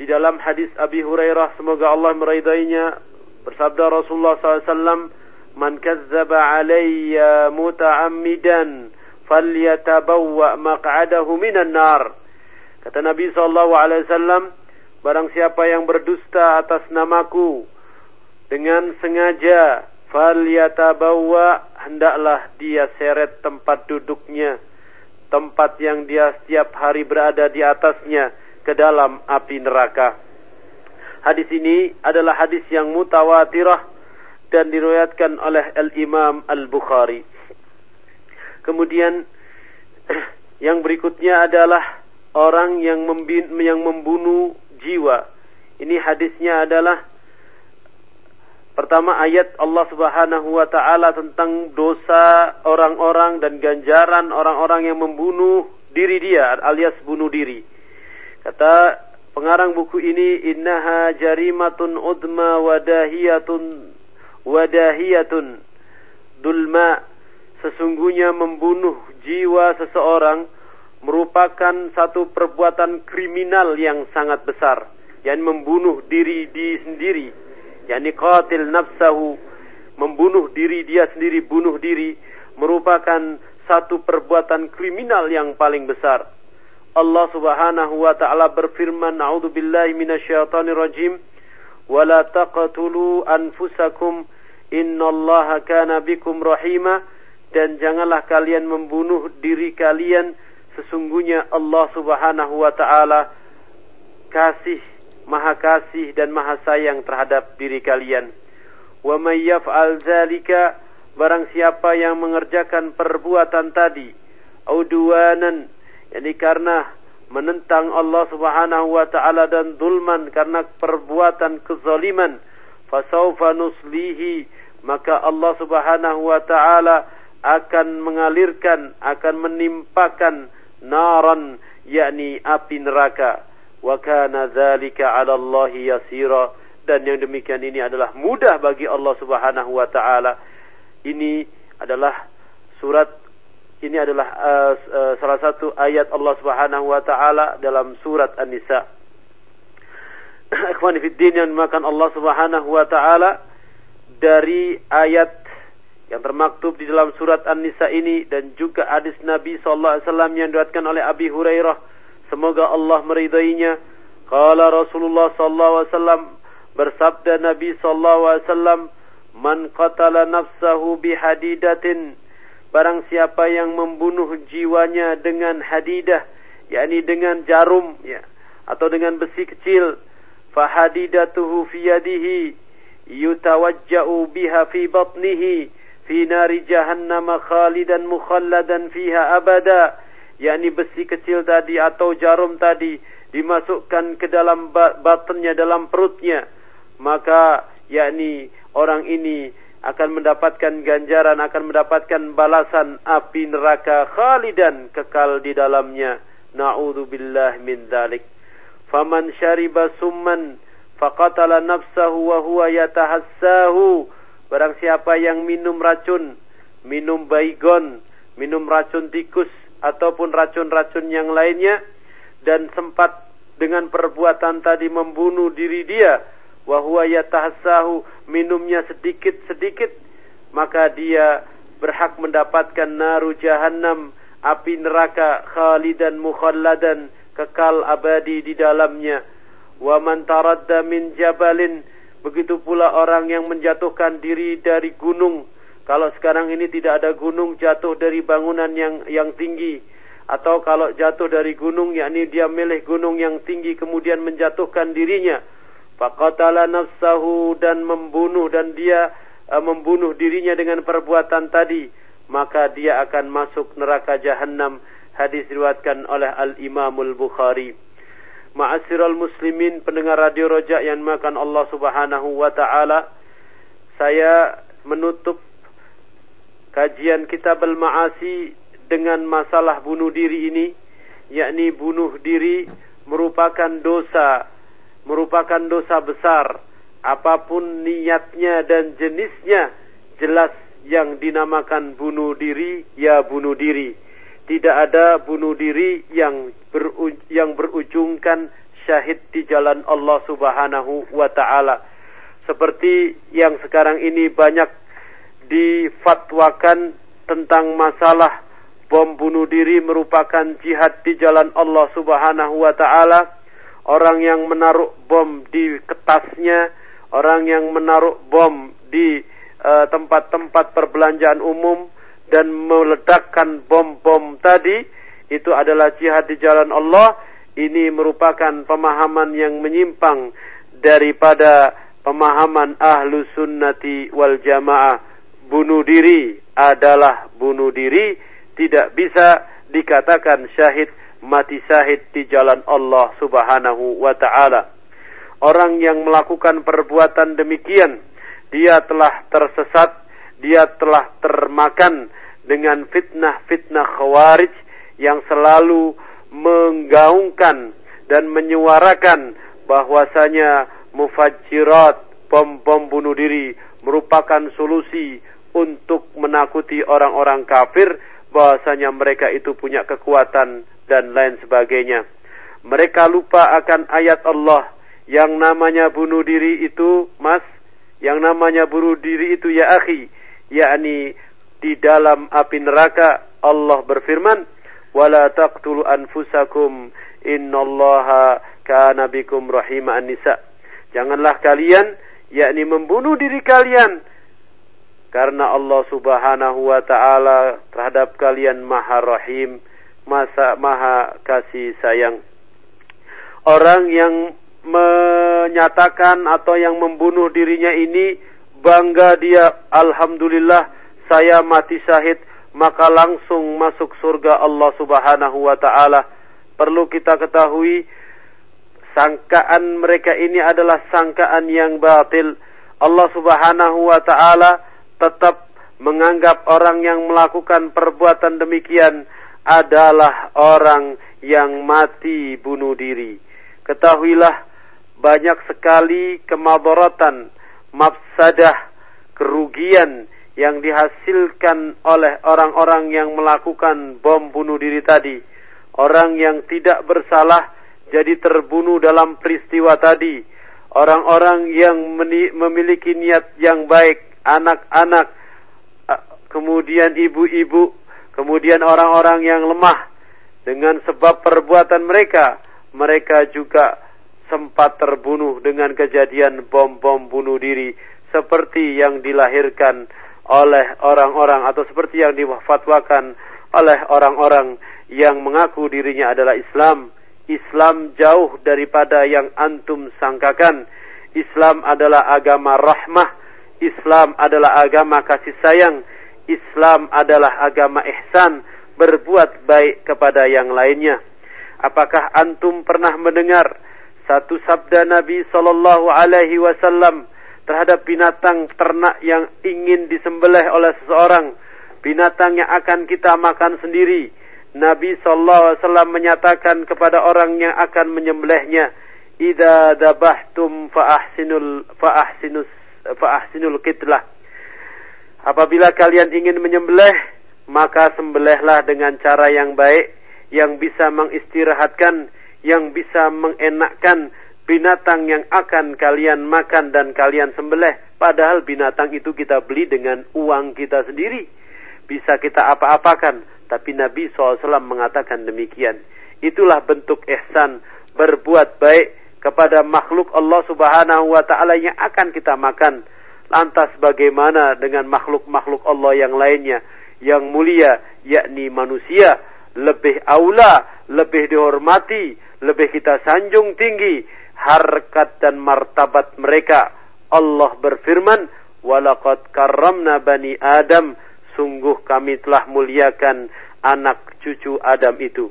Speaker 1: Di dalam hadis Abi Hurairah semoga Allah meridainya bersabda Rasulullah SAW man kazzaba alayya muta'ammidan falyatabawwa maq'adahu minan nar. Kata Nabi sallallahu alaihi wasallam, barang siapa yang berdusta atas namaku dengan sengaja falyatabawwa hendaklah dia seret tempat duduknya tempat yang dia setiap hari berada di atasnya ke dalam api neraka. Hadis ini adalah hadis yang mutawatirah dan diriwayatkan oleh Al-Imam Al-Bukhari. Kemudian [clears throat] yang berikutnya adalah orang yang, yang membunuh jiwa. Ini hadisnya adalah Pertama ayat Allah Subhanahu wa taala tentang dosa orang-orang dan ganjaran orang-orang yang membunuh diri dia alias bunuh diri. Kata pengarang buku ini innaha jarimatun udma wadahiyatun wadahiyatun dulma sesungguhnya membunuh jiwa seseorang merupakan satu perbuatan kriminal yang sangat besar yang membunuh diri di sendiri yakni qatil nafsahu membunuh diri dia sendiri bunuh diri merupakan satu perbuatan kriminal yang paling besar. Allah Subhanahu wa taala berfirman, "A'udzubillahi minasyaitonir rajim. Wa la taqtulu anfusakum innallaha kana bikum rahima." Dan janganlah kalian membunuh diri kalian, sesungguhnya Allah Subhanahu wa taala kasih maha kasih dan maha sayang terhadap diri kalian. Wa may yaf'al dzalika barang siapa yang mengerjakan perbuatan tadi auduanan yakni karena menentang Allah Subhanahu wa taala dan zulman karena perbuatan kezaliman fasaufa nuslihi maka Allah Subhanahu wa taala akan mengalirkan akan menimpakan naran yakni api neraka wa kana dzalika 'ala Allah yasira dan yang demikian ini adalah mudah bagi Allah Subhanahu wa taala. Ini adalah surat ini adalah uh, uh, salah satu ayat Allah Subhanahu wa taala dalam surat An-Nisa. [clears throat] Ikhwani fid din yang dimakan Allah Subhanahu wa taala dari ayat yang termaktub di dalam surat An-Nisa ini dan juga hadis Nabi sallallahu alaihi wasallam yang diriwayatkan oleh Abi Hurairah Semoga Allah meridainya. Qala Rasulullah sallallahu alaihi wasallam bersabda Nabi sallallahu alaihi wasallam, "Man qatala nafsahu bihadidatin" Barang siapa yang membunuh jiwanya dengan hadidah, yakni dengan jarum ya, atau dengan besi kecil, fahadidatuhu fi yadihi yutawajja'u biha fi batnihi fi nari jahannam khalidan mukhalladan fiha abada yakni besi kecil tadi atau jarum tadi dimasukkan ke dalam batinnya dalam perutnya. Maka yakni orang ini akan mendapatkan ganjaran akan mendapatkan balasan api neraka khalidan kekal di dalamnya. Naudzubillah min dzalik faman syariba summan faqatala nafsahu wa huwa yatahassahu. Barang siapa yang minum racun minum baygon minum racun tikus ataupun racun-racun yang lainnya dan sempat dengan perbuatan tadi membunuh diri dia wa huwa yatahassahu minumnya sedikit-sedikit maka dia berhak mendapatkan naru jahannam api neraka khalidan mukhalladan kekal abadi di dalamnya. Wa man taradda min jabalin begitu pula orang yang menjatuhkan diri dari gunung. Kalau sekarang ini tidak ada gunung jatuh dari bangunan yang yang tinggi. Atau kalau jatuh dari gunung yakni dia milih gunung yang tinggi kemudian menjatuhkan dirinya faqatala nafsahu dan membunuh dan dia uh, membunuh dirinya dengan perbuatan tadi maka dia akan masuk neraka jahanam hadis diriwayatkan oleh Al Imamul Bukhari. Ma'asyiral muslimin pendengar radio Rojak yang makan Allah Subhanahu wa taala saya menutup kajian kitab al-ma'asi dengan masalah bunuh diri ini yakni bunuh diri merupakan dosa merupakan dosa besar. Apa pun niatnya dan jenisnya jelas yang dinamakan bunuh diri ya bunuh diri. Tidak ada bunuh diri yang beru yang berujungkan syahid di jalan Allah Subhanahu wa taala. Seperti yang sekarang ini banyak difatwakan tentang masalah bom bunuh diri merupakan jihad di jalan Allah Subhanahu wa taala. Orang yang menaruh bom di ketasnya, orang yang menaruh bom di eh, tempat-tempat uh, perbelanjaan umum dan meledakkan bom-bom tadi itu adalah jihad di jalan Allah. Ini merupakan pemahaman yang menyimpang daripada pemahaman ahlu sunnati wal jamaah bunuh diri adalah bunuh diri tidak bisa dikatakan syahid mati syahid di jalan Allah Subhanahu wa taala. Orang yang melakukan perbuatan demikian, dia telah tersesat, dia telah termakan dengan fitnah-fitnah khawarij yang selalu menggaungkan dan menyuarakan bahwasanya mufajjirat bom-bom bunuh diri merupakan solusi untuk menakuti orang-orang kafir bahwasanya mereka itu punya kekuatan dan lain sebagainya. Mereka lupa akan ayat Allah yang namanya bunuh diri itu, Mas, yang namanya bunuh diri itu ya akhi, yakni di dalam api neraka Allah berfirman, "Wala taqtulu anfusakum innallaha kana bikum rahima an-nisa." Janganlah kalian yakni membunuh diri kalian karena Allah Subhanahu wa taala terhadap kalian Maha Rahim, Masa Maha kasih sayang. Orang yang menyatakan atau yang membunuh dirinya ini bangga dia alhamdulillah saya mati syahid maka langsung masuk surga Allah Subhanahu wa taala. Perlu kita ketahui sangkaan mereka ini adalah sangkaan yang batil. Allah Subhanahu wa taala tetap menganggap orang yang melakukan perbuatan demikian adalah orang yang mati bunuh diri. Ketahuilah banyak sekali kemadaratan, mafsadah, kerugian yang dihasilkan oleh orang-orang yang melakukan bom bunuh diri tadi. Orang yang tidak bersalah jadi terbunuh dalam peristiwa tadi. Orang-orang yang memiliki niat yang baik, anak-anak, kemudian ibu-ibu, kemudian orang-orang yang lemah dengan sebab perbuatan mereka, mereka juga sempat terbunuh dengan kejadian bom-bom bunuh diri seperti yang dilahirkan oleh orang-orang atau seperti yang difatwakan oleh orang-orang yang mengaku dirinya adalah Islam Islam jauh daripada yang antum sangkakan. Islam adalah agama rahmah. Islam adalah agama kasih sayang. Islam adalah agama ihsan, berbuat baik kepada yang lainnya. Apakah antum pernah mendengar satu sabda Nabi sallallahu alaihi wasallam terhadap binatang ternak yang ingin disembelih oleh seseorang, binatang yang akan kita makan sendiri, Nabi SAW menyatakan kepada orang yang akan menyembelihnya, "Idza dabahtum fa'ahsinul fa'ahsinul qitlah." Apabila kalian ingin menyembelih, maka sembelihlah dengan cara yang baik yang bisa mengistirahatkan, yang bisa mengenakkan binatang yang akan kalian makan dan kalian sembelih. Padahal binatang itu kita beli dengan uang kita sendiri. Bisa kita apa-apakan tapi Nabi SAW mengatakan demikian. Itulah bentuk ihsan, berbuat baik kepada makhluk Allah Subhanahu wa taala yang akan kita makan. Lantas bagaimana dengan makhluk-makhluk Allah yang lainnya yang mulia yakni manusia lebih aula, lebih dihormati, lebih kita sanjung tinggi harkat dan martabat mereka. Allah berfirman, "Walaqad karramna bani Adam" sungguh kami telah muliakan anak cucu Adam itu.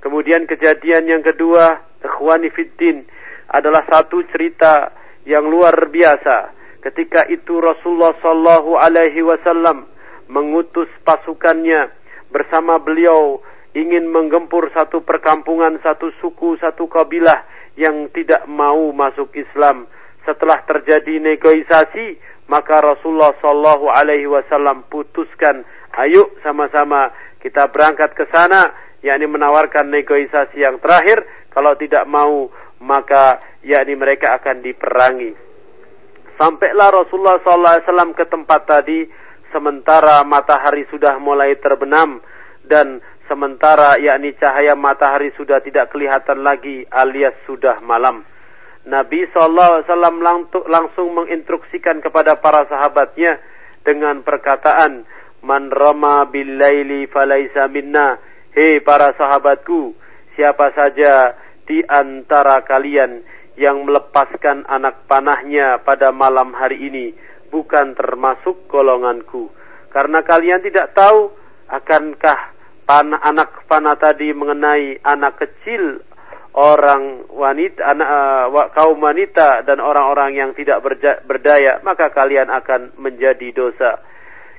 Speaker 1: Kemudian kejadian yang kedua, ikhwani fiddin, adalah satu cerita yang luar biasa. Ketika itu Rasulullah sallallahu alaihi wasallam mengutus pasukannya bersama beliau ingin menggempur satu perkampungan, satu suku, satu kabilah yang tidak mau masuk Islam. Setelah terjadi negosiasi, maka Rasulullah Shallallahu Alaihi Wasallam putuskan, ayo sama-sama kita berangkat ke sana, yakni menawarkan negosiasi yang terakhir. Kalau tidak mau, maka yakni mereka akan diperangi. Sampailah Rasulullah Wasallam ke tempat tadi, sementara matahari sudah mulai terbenam dan sementara yakni cahaya matahari sudah tidak kelihatan lagi alias sudah malam. Nabi SAW langsung menginstruksikan kepada para sahabatnya dengan perkataan, Man rama billaili falaisa minna. Hei para sahabatku, siapa saja di antara kalian yang melepaskan anak panahnya pada malam hari ini bukan termasuk golonganku. Karena kalian tidak tahu akankah pan, anak panah tadi mengenai anak kecil orang wanita anak uh, kaum wanita dan orang-orang yang tidak berja, berdaya maka kalian akan menjadi dosa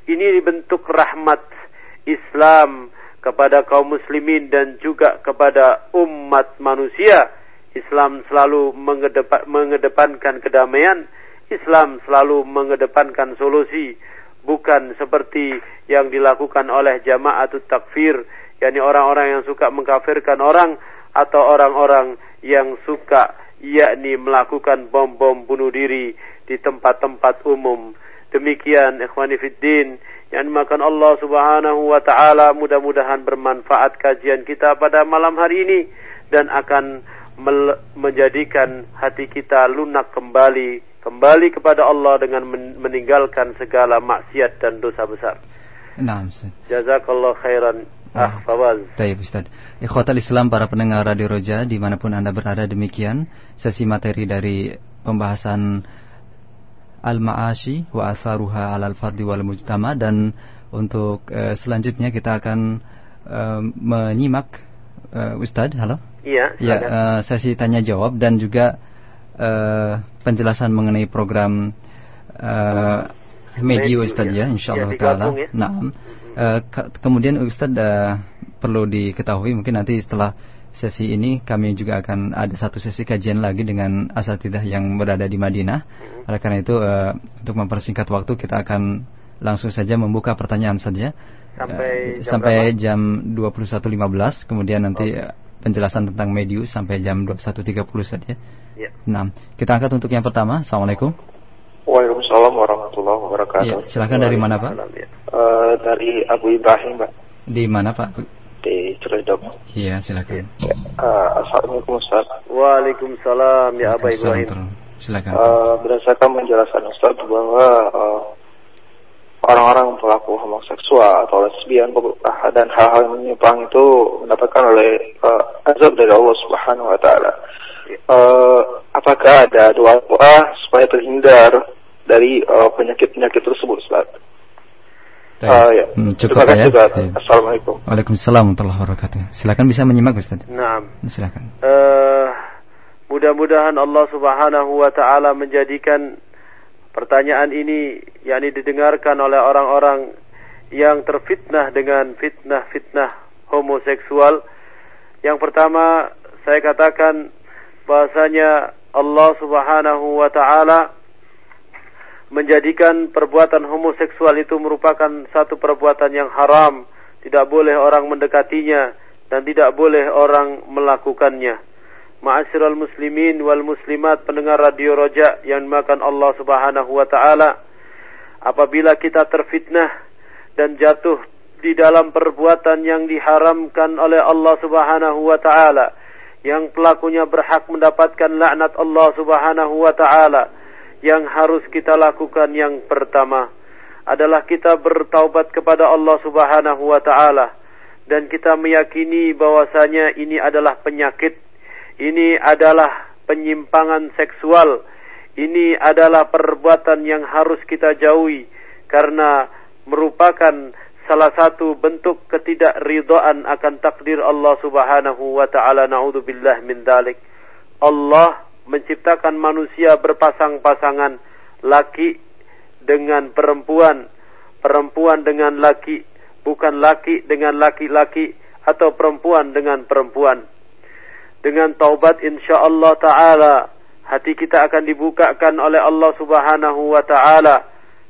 Speaker 1: ini dibentuk rahmat Islam kepada kaum muslimin dan juga kepada umat manusia. Islam selalu mengedepan, mengedepankan kedamaian. Islam selalu mengedepankan solusi. Bukan seperti yang dilakukan oleh jamaah atau takfir yakni orang-orang yang suka mengkafirkan orang atau orang-orang yang suka yakni melakukan bom-bom bunuh diri di tempat-tempat umum. Demikian ikhwani fiddin yang dimakan Allah Subhanahu wa taala mudah-mudahan bermanfaat kajian kita pada malam hari ini dan akan menjadikan hati kita lunak kembali kembali kepada Allah dengan meninggalkan segala maksiat dan dosa besar.
Speaker 2: Nah, Ustaz.
Speaker 1: Jazakallah khairan. Ah, Fawaz.
Speaker 2: Baik, Ustaz. Ikhwatal Islam para pendengar Radio Roja di mana pun Anda berada demikian sesi materi dari pembahasan Al-Ma'ashi wa Atharuha al fardi wal Mujtama dan untuk uh, selanjutnya kita akan uh, menyimak uh, Ustaz, halo?
Speaker 1: Iya,
Speaker 2: Ya, uh, sesi tanya jawab dan juga uh, penjelasan mengenai program uh, media Ustaz ya, insyaallah ya, taala. Ya. Nah, uh, ke kemudian Ustaz uh, perlu diketahui mungkin nanti setelah sesi ini kami juga akan ada satu sesi kajian lagi dengan asatidah yang berada di Madinah. Oleh karena itu uh, untuk mempersingkat waktu kita akan langsung saja membuka pertanyaan saja
Speaker 1: sampai
Speaker 2: jam, sampai jam 21.15 kemudian nanti okay. penjelasan tentang medium sampai jam 21.30 saja. Ya. Nah, kita angkat untuk yang pertama. Assalamualaikum.
Speaker 3: Waalaikumsalam warahmatullahi wabarakatuh. Ya,
Speaker 2: silakan dari mana Pak?
Speaker 3: Uh, dari Abu Ibrahim Pak.
Speaker 2: Di mana Pak?
Speaker 3: Di Ciledug.
Speaker 2: Iya, silakan.
Speaker 3: Uh, Assalamualaikum Ustaz.
Speaker 1: Waalaikumsalam ya Abu Ibrahim.
Speaker 2: Silakan.
Speaker 3: Uh, berdasarkan penjelasan Ustaz bahwa uh, orang-orang pelaku homoseksual atau lesbian dan hal-hal yang menyimpang itu mendapatkan oleh uh, azab dari Allah Subhanahu wa taala uh, apakah ada doa-doa supaya terhindar dari uh, penyakit-penyakit tersebut, Ustaz?
Speaker 2: Uh, ya. Hmm, cukup Terima kasih,
Speaker 3: ya. Assalamualaikum.
Speaker 2: Waalaikumsalam warahmatullahi wabarakatuh. Silakan bisa menyimak Ustaz.
Speaker 1: Nah,
Speaker 2: silakan.
Speaker 1: Uh, mudah-mudahan Allah Subhanahu wa taala menjadikan pertanyaan ini yakni didengarkan oleh orang-orang yang terfitnah dengan fitnah-fitnah homoseksual. Yang pertama saya katakan bahasanya Allah Subhanahu wa taala menjadikan perbuatan homoseksual itu merupakan satu perbuatan yang haram, tidak boleh orang mendekatinya dan tidak boleh orang melakukannya. Ma'asyiral muslimin wal muslimat pendengar radio Roja yang dimakan Allah Subhanahu wa taala, apabila kita terfitnah dan jatuh di dalam perbuatan yang diharamkan oleh Allah Subhanahu wa taala, yang pelakunya berhak mendapatkan laknat Allah Subhanahu wa taala yang harus kita lakukan yang pertama adalah kita bertaubat kepada Allah Subhanahu wa taala dan kita meyakini bahwasanya ini adalah penyakit ini adalah penyimpangan seksual ini adalah perbuatan yang harus kita jauhi karena merupakan salah satu bentuk ketidakridhaan akan takdir Allah Subhanahu wa taala naudzubillah min dalik. Allah menciptakan manusia berpasang-pasangan laki dengan perempuan, perempuan dengan laki, bukan laki dengan laki-laki atau perempuan dengan perempuan. Dengan taubat insyaallah taala hati kita akan dibukakan oleh Allah Subhanahu wa taala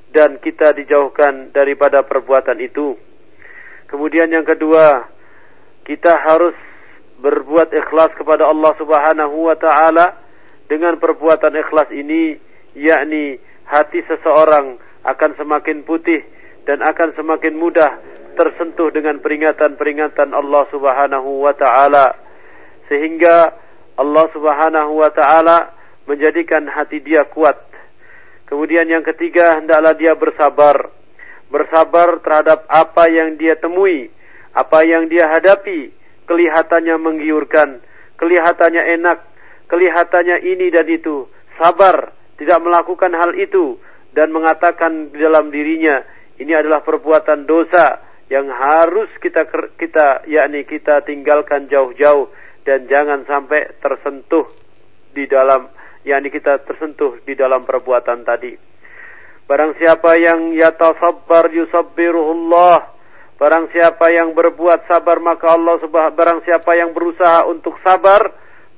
Speaker 1: dan kita dijauhkan daripada perbuatan itu. Kemudian yang kedua, kita harus berbuat ikhlas kepada Allah Subhanahu wa taala dengan perbuatan ikhlas ini yakni hati seseorang akan semakin putih dan akan semakin mudah tersentuh dengan peringatan-peringatan Allah Subhanahu wa taala sehingga Allah Subhanahu wa taala menjadikan hati dia kuat Kemudian yang ketiga, hendaklah dia bersabar. Bersabar terhadap apa yang dia temui, apa yang dia hadapi. Kelihatannya menggiurkan, kelihatannya enak, kelihatannya ini dan itu. Sabar, tidak melakukan hal itu dan mengatakan di dalam dirinya, ini adalah perbuatan dosa yang harus kita kita yakni kita tinggalkan jauh-jauh dan jangan sampai tersentuh di dalam yakni kita tersentuh di dalam perbuatan tadi. Barang siapa yang yatasabbar yusabbiruhullah. Barang siapa yang berbuat sabar maka Allah subhanahu barang siapa yang berusaha untuk sabar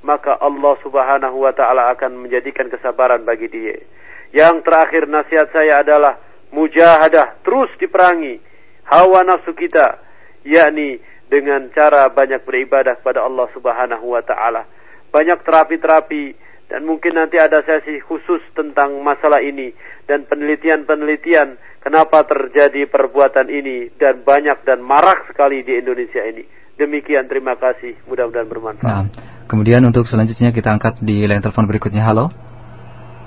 Speaker 1: maka Allah Subhanahu wa taala akan menjadikan kesabaran bagi dia. Yang terakhir nasihat saya adalah mujahadah, terus diperangi hawa nafsu kita, yakni dengan cara banyak beribadah kepada Allah Subhanahu wa taala. Banyak terapi-terapi dan mungkin nanti ada sesi khusus tentang masalah ini dan penelitian-penelitian kenapa terjadi perbuatan ini dan banyak dan marak sekali di Indonesia ini. Demikian terima kasih, mudah-mudahan bermanfaat. Nah,
Speaker 2: kemudian untuk selanjutnya kita angkat di line telepon berikutnya. Halo.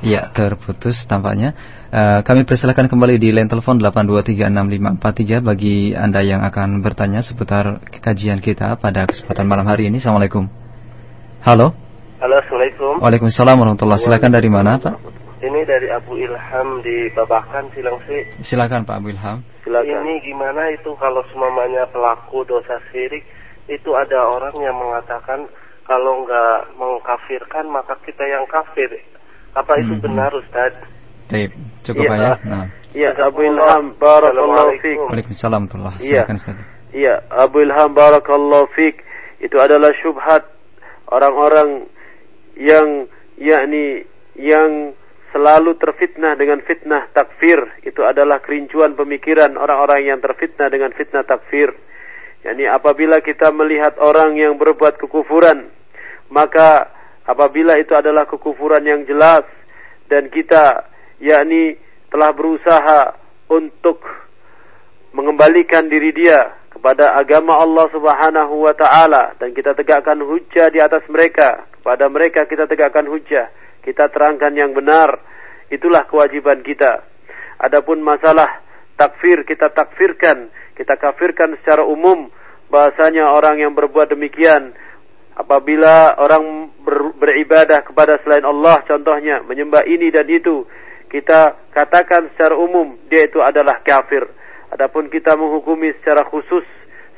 Speaker 2: Ya, terputus tampaknya. Uh, kami persilakan kembali di line telepon 8236543 bagi Anda yang akan bertanya seputar kajian kita pada kesempatan malam hari ini. Assalamualaikum. Halo.
Speaker 4: Halo, Assalamualaikum.
Speaker 2: Waalaikumsalam warahmatullahi Silakan dari mana, Pak?
Speaker 4: Ini dari Abu Ilham di Babakan, Silangsi.
Speaker 2: Silakan Pak Abu Ilham.
Speaker 4: Silakan. Ini gimana itu kalau semuanya pelaku dosa syirik itu ada orang yang mengatakan kalau nggak mengkafirkan maka kita yang kafir. Apa itu hmm. benar Ustaz?
Speaker 2: Baik, cukup ya, ya.
Speaker 1: Nah. Iya, Abu Ilham barakallahu fiik.
Speaker 2: Waalaikumsalam warahmatullahi Silakan Ustaz.
Speaker 1: Iya, Abu Ilham barakallahu fiik. Itu adalah syubhat orang-orang yang yakni yang selalu terfitnah dengan fitnah takfir itu adalah kerincuan pemikiran orang-orang yang terfitnah dengan fitnah takfir. Yani apabila kita melihat orang yang berbuat kekufuran, maka apabila itu adalah kekufuran yang jelas dan kita yakni telah berusaha untuk mengembalikan diri dia kepada agama Allah Subhanahu wa taala dan kita tegakkan hujah di atas mereka pada mereka kita tegakkan hujah, kita terangkan yang benar. Itulah kewajiban kita. Adapun masalah takfir kita takfirkan, kita kafirkan secara umum bahasanya orang yang berbuat demikian. Apabila orang ber, beribadah kepada selain Allah contohnya menyembah ini dan itu kita katakan secara umum dia itu adalah kafir. Adapun kita menghukumi secara khusus,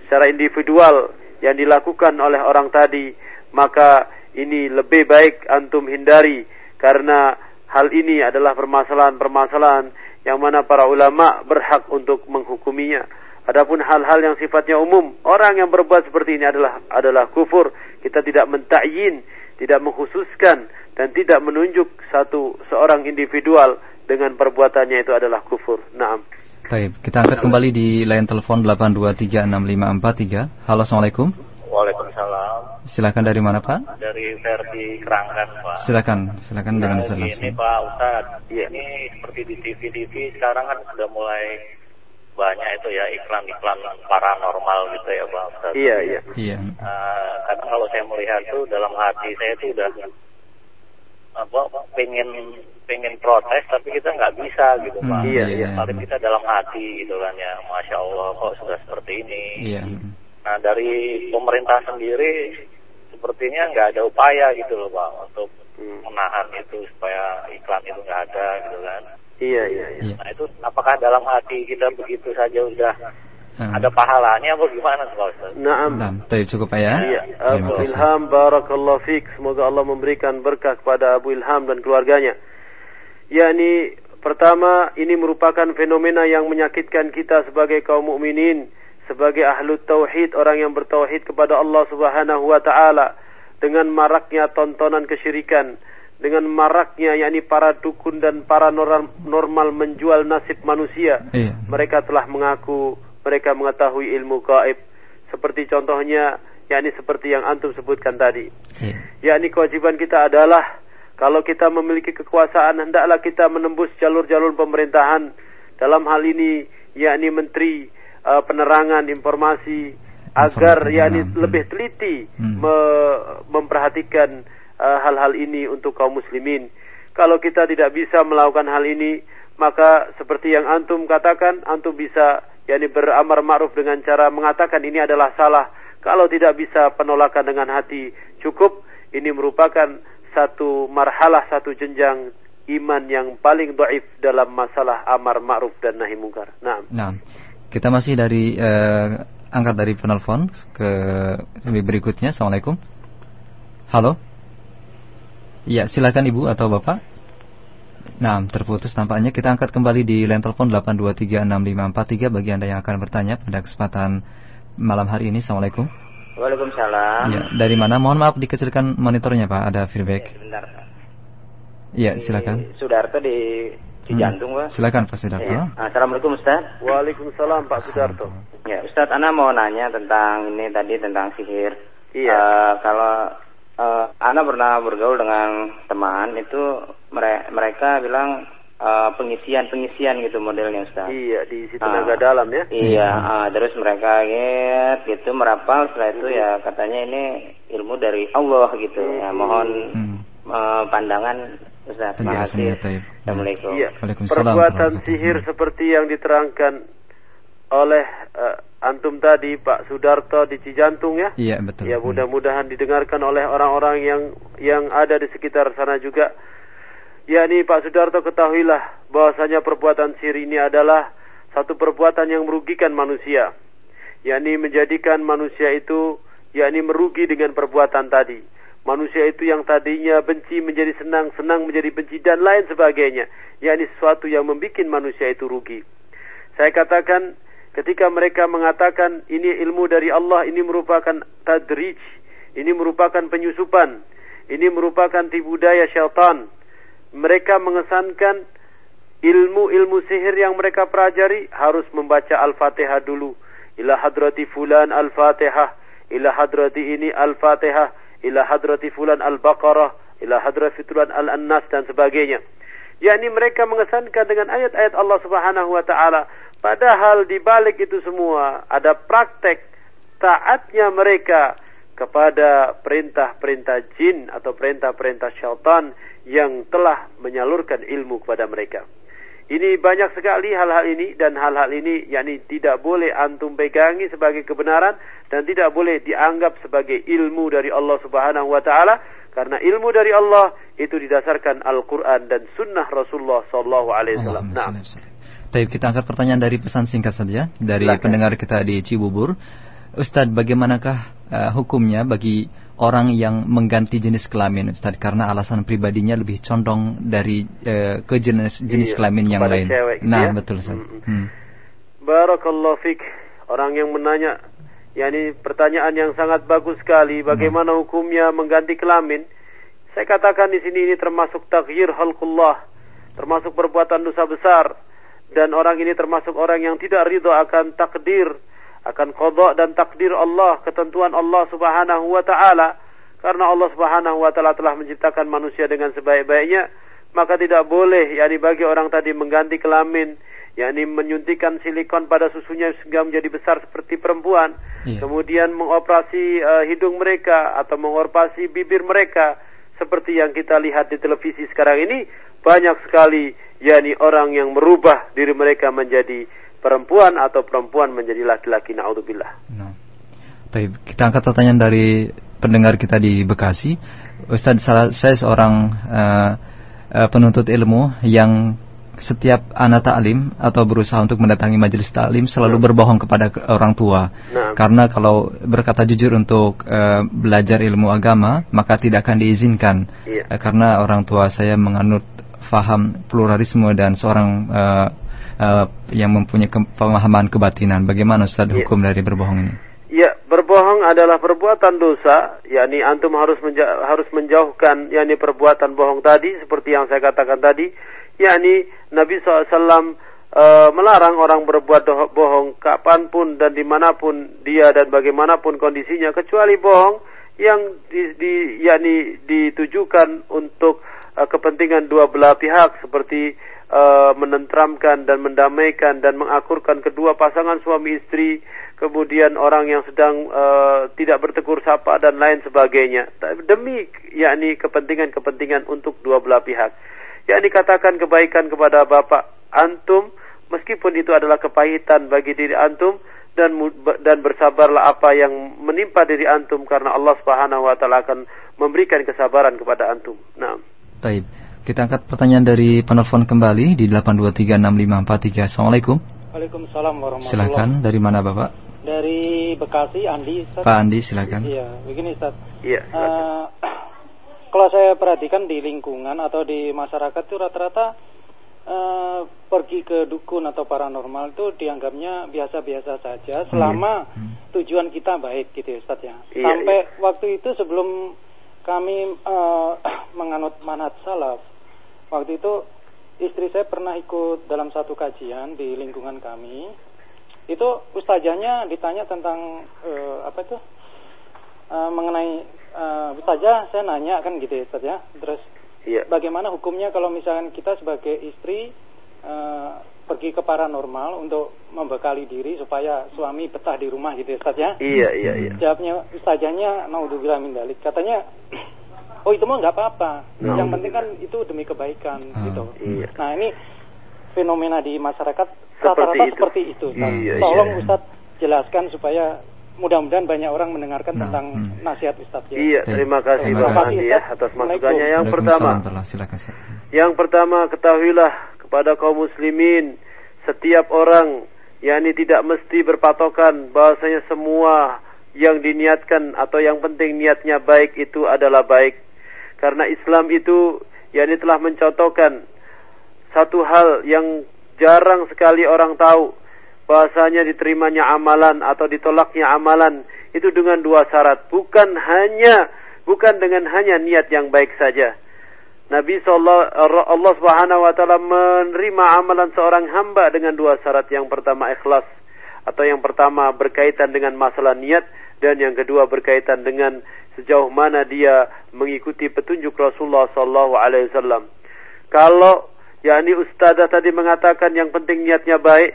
Speaker 1: secara individual yang dilakukan oleh orang tadi, maka ini lebih baik antum hindari. Karena hal ini adalah permasalahan-permasalahan yang mana para ulama berhak untuk menghukuminya. Adapun hal-hal yang sifatnya umum, orang yang berbuat seperti ini adalah adalah kufur. Kita tidak mentakyin, tidak mengkhususkan dan tidak menunjuk satu seorang individual dengan perbuatannya itu adalah kufur. Naam.
Speaker 2: Baik, kita angkat kembali di line telepon 8236543. Halo, Assalamualaikum.
Speaker 4: Waalaikumsalam.
Speaker 2: Silakan dari mana Pak?
Speaker 4: Dari Verdi Keranggan Pak.
Speaker 2: Silakan, silakan nah, dengan
Speaker 4: Ustaz. Ini Pak Ustaz, ya. ini seperti di TV-TV sekarang kan sudah mulai banyak itu ya iklan-iklan paranormal gitu ya Pak Ustaz.
Speaker 1: Iya, iya.
Speaker 2: Iya.
Speaker 4: Uh, karena kalau saya melihat tuh dalam hati saya tuh udah apa pengen pengen protes tapi kita nggak bisa gitu Pak.
Speaker 1: Hmm, iya, iya.
Speaker 4: Tapi kita dalam hati gitu kan ya, masya Allah kok sudah seperti ini.
Speaker 2: Iya.
Speaker 4: Nah dari pemerintah sendiri sepertinya nggak ada upaya gitu loh pak untuk menahan itu supaya iklan itu nggak ada gitu kan.
Speaker 1: Iya iya. iya.
Speaker 4: Nah itu apakah dalam hati kita begitu saja udah hmm. ada pahalanya apa gimana Pak Ustaz?
Speaker 1: Naam.
Speaker 2: Nah, cukup ya.
Speaker 1: Iya. Abu Ilham barakallahu fiik. Semoga Allah memberikan berkah kepada Abu Ilham dan keluarganya. yakni pertama ini merupakan fenomena yang menyakitkan kita sebagai kaum mukminin sebagai ahlu tauhid orang yang bertauhid kepada Allah Subhanahu wa taala dengan maraknya tontonan kesyirikan dengan maraknya yakni para dukun dan para normal menjual nasib manusia
Speaker 2: iya.
Speaker 1: mereka telah mengaku mereka mengetahui ilmu gaib seperti contohnya yakni seperti yang antum sebutkan tadi iya. yakni kewajiban kita adalah kalau kita memiliki kekuasaan hendaklah kita menembus jalur-jalur pemerintahan dalam hal ini yakni menteri uh, penerangan informasi agar yakni lebih teliti hmm. me memperhatikan eh, hal-hal uh, ini untuk kaum muslimin. Kalau kita tidak bisa melakukan hal ini, maka seperti yang antum katakan, antum bisa yakni beramar ma'ruf dengan cara mengatakan ini adalah salah. Kalau tidak bisa penolakan dengan hati, cukup ini merupakan satu marhalah, satu jenjang iman yang paling doif dalam masalah amar ma'ruf dan nahi mungkar. Nah.
Speaker 2: nah. Kita masih dari uh, angkat dari penelpon ke berikutnya. Assalamualaikum. Halo. Ya, silakan Ibu atau Bapak. Nah, terputus tampaknya. Kita angkat kembali di line telepon 8236543 bagi Anda yang akan bertanya pada kesempatan malam hari ini. Assalamualaikum.
Speaker 5: Waalaikumsalam.
Speaker 2: Ya, dari mana? Mohon maaf dikecilkan monitornya Pak, ada feedback.
Speaker 5: Ya, sebentar Pak.
Speaker 2: Ya, silakan.
Speaker 5: Sudarto di Cijantung, hmm. Pak.
Speaker 2: Silakan Pak Sudarto. Ya.
Speaker 5: Assalamualaikum Ustaz.
Speaker 1: Waalaikumsalam Pak Sudarto.
Speaker 5: Ya, Ustaz, Ana mau nanya tentang ini tadi tentang sihir.
Speaker 1: Iya.
Speaker 5: Uh, kalau uh, Ana pernah bergaul dengan teman itu mere mereka bilang uh, pengisian pengisian gitu modelnya Ustaz.
Speaker 1: Iya di situ tenaga uh, dalam ya.
Speaker 5: Iya, uh, terus mereka get gitu merapal setelah itu hmm. ya katanya ini ilmu dari Allah gitu. Hmm. Ya mohon hmm. uh, pandangan Ustaz.
Speaker 2: Penjelasannya
Speaker 5: Assalamualaikum.
Speaker 1: Iya. Perbuatan sihir seperti yang diterangkan oleh uh, antum tadi Pak Sudarto di Cijantung ya.
Speaker 2: Iya betul.
Speaker 1: Ya mudah-mudahan didengarkan oleh orang-orang yang yang ada di sekitar sana juga. yakni Pak Sudarto ketahuilah bahwasanya perbuatan sihir ini adalah satu perbuatan yang merugikan manusia. yakni menjadikan manusia itu yakni merugi dengan perbuatan tadi manusia itu yang tadinya benci menjadi senang, senang menjadi benci dan lain sebagainya. yakni sesuatu yang membuat manusia itu rugi. Saya katakan ketika mereka mengatakan ini ilmu dari Allah, ini merupakan tadrij, ini merupakan penyusupan, ini merupakan tipu daya syaitan. Mereka mengesankan ilmu-ilmu sihir yang mereka pelajari harus membaca Al-Fatihah dulu. Ila hadrati fulan Al-Fatihah, ila hadrati ini Al-Fatihah, ila hadrati fulan al-Baqarah, ila hadrati fulan al-Annas dan sebagainya. yakni mereka mengesankan dengan ayat-ayat Allah Subhanahu wa taala padahal di balik itu semua ada praktek taatnya mereka kepada perintah-perintah jin atau perintah-perintah syaitan yang telah menyalurkan ilmu kepada mereka. Ini banyak sekali hal-hal ini dan hal-hal ini yakni tidak boleh antum pegangi sebagai kebenaran dan tidak boleh dianggap sebagai ilmu dari Allah Subhanahu wa taala karena ilmu dari Allah itu didasarkan Al-Qur'an dan sunnah Rasulullah sallallahu alaihi wasallam. Nah.
Speaker 2: Baik, kita angkat pertanyaan dari pesan singkat saja dari Silahkan. pendengar kita di Cibubur. Ustadz, bagaimanakah uh, hukumnya bagi orang yang mengganti jenis kelamin Ustaz karena alasan pribadinya lebih condong dari uh, ke jenis jenis iya, kelamin yang lain.
Speaker 1: Cewek,
Speaker 2: gitu nah, ya? betul Ustaz. Hmm. Hmm.
Speaker 1: Barakallahu fik. Orang yang menanya yakni pertanyaan yang sangat bagus sekali bagaimana hmm. hukumnya mengganti kelamin? Saya katakan di sini ini termasuk takhyir halqullah, termasuk perbuatan dosa besar dan orang ini termasuk orang yang tidak ridho akan takdir akan qada dan takdir Allah, ketentuan Allah Subhanahu wa taala. Karena Allah Subhanahu wa taala telah menciptakan manusia dengan sebaik-baiknya, maka tidak boleh yakni bagi orang tadi mengganti kelamin, yakni menyuntikkan silikon pada susunya sehingga menjadi besar seperti perempuan, yeah. kemudian mengoperasi uh, hidung mereka atau mengoperasi bibir mereka seperti yang kita lihat di televisi sekarang ini banyak sekali yakni orang yang merubah diri mereka menjadi perempuan atau perempuan menjadi laki-laki naudzubillah. Nah.
Speaker 2: Kita angkat pertanyaan dari pendengar kita di Bekasi. Ustaz, saya seorang uh, uh, penuntut ilmu yang setiap anak taklim atau berusaha untuk mendatangi majelis taklim selalu nah. berbohong kepada orang tua. Nah. Karena kalau berkata jujur untuk uh, belajar ilmu agama, maka tidak akan diizinkan. Iya. Uh, karena orang tua saya menganut faham pluralisme dan seorang uh, uh, yang mempunyai ke pemahaman kebatinan. Bagaimana Ustaz ya. hukum dari berbohong ini?
Speaker 1: Ya, berbohong adalah perbuatan dosa, yakni antum harus menja harus menjauhkan yakni perbuatan bohong tadi seperti yang saya katakan tadi, yakni Nabi SAW eh, melarang orang berbuat bohong kapan pun dan di mana pun dia dan bagaimanapun kondisinya kecuali bohong yang di, di yakni ditujukan untuk uh, kepentingan dua belah pihak seperti uh, menentramkan dan mendamaikan dan mengakurkan kedua pasangan suami istri, kemudian orang yang sedang uh, tidak bertegur sapa dan lain sebagainya. Demi yakni kepentingan-kepentingan untuk dua belah pihak. Yakni katakan kebaikan kepada bapak antum meskipun itu adalah kepahitan bagi diri antum dan dan bersabarlah apa yang menimpa diri antum karena Allah Subhanahu wa taala akan memberikan kesabaran kepada antum. Nah.
Speaker 2: Taib. Kita angkat pertanyaan dari penelpon kembali di 8236543. Assalamualaikum.
Speaker 6: Waalaikumsalam warahmatullahi
Speaker 2: Silakan, dari mana Bapak?
Speaker 6: Dari Bekasi, Andi.
Speaker 2: Ustaz. Pak Andi, silakan.
Speaker 6: Iya, begini Ustaz.
Speaker 1: Iya.
Speaker 6: Uh, [clears throat] kalau saya perhatikan di lingkungan atau di masyarakat itu rata-rata uh, pergi ke dukun atau paranormal itu dianggapnya biasa-biasa saja selama hmm. tujuan kita baik gitu ya Ustaz ya. Iya, Sampai iya. waktu itu sebelum kami uh, [clears throat] menganut manat salaf, waktu itu istri saya pernah ikut dalam satu kajian di lingkungan kami. Itu ustazahnya ditanya tentang uh, apa itu? Uh, mengenai uh, ustazah saya nanya kan gitu ya Ustaz ya. Terus iya. bagaimana hukumnya kalau misalkan kita sebagai istri uh, pergi ke paranormal untuk membekali diri supaya suami betah di rumah gitu ya Ustaz ya?
Speaker 1: Iya iya iya.
Speaker 6: Jawabnya ustazahnya naudzubillah min dalik katanya oh itu mah nggak apa-apa no. yang penting kan itu demi kebaikan hmm. gitu iya. nah ini fenomena di masyarakat rata-rata seperti itu. Nah, iya, tolong iya. Ustadz jelaskan supaya mudah-mudahan banyak orang mendengarkan nah, tentang hmm. nasihat Ustadz.
Speaker 1: Ya. Iya, terima kasih terima Bapak Andi ya atas masukannya. Yang pertama, yang pertama ketahuilah kepada kaum muslimin setiap orang yakni tidak mesti berpatokan bahwasanya semua yang diniatkan atau yang penting niatnya baik itu adalah baik. Karena Islam itu yakni telah mencontohkan satu hal yang jarang sekali orang tahu. Bahasanya diterimanya amalan atau ditolaknya amalan itu dengan dua syarat. Bukan hanya bukan dengan hanya niat yang baik saja. Nabi SAW Allah Subhanahu wa taala menerima amalan seorang hamba dengan dua syarat. Yang pertama ikhlas atau yang pertama berkaitan dengan masalah niat dan yang kedua berkaitan dengan sejauh mana dia mengikuti petunjuk Rasulullah sallallahu alaihi wasallam. Kalau yakni ustazah tadi mengatakan yang penting niatnya baik,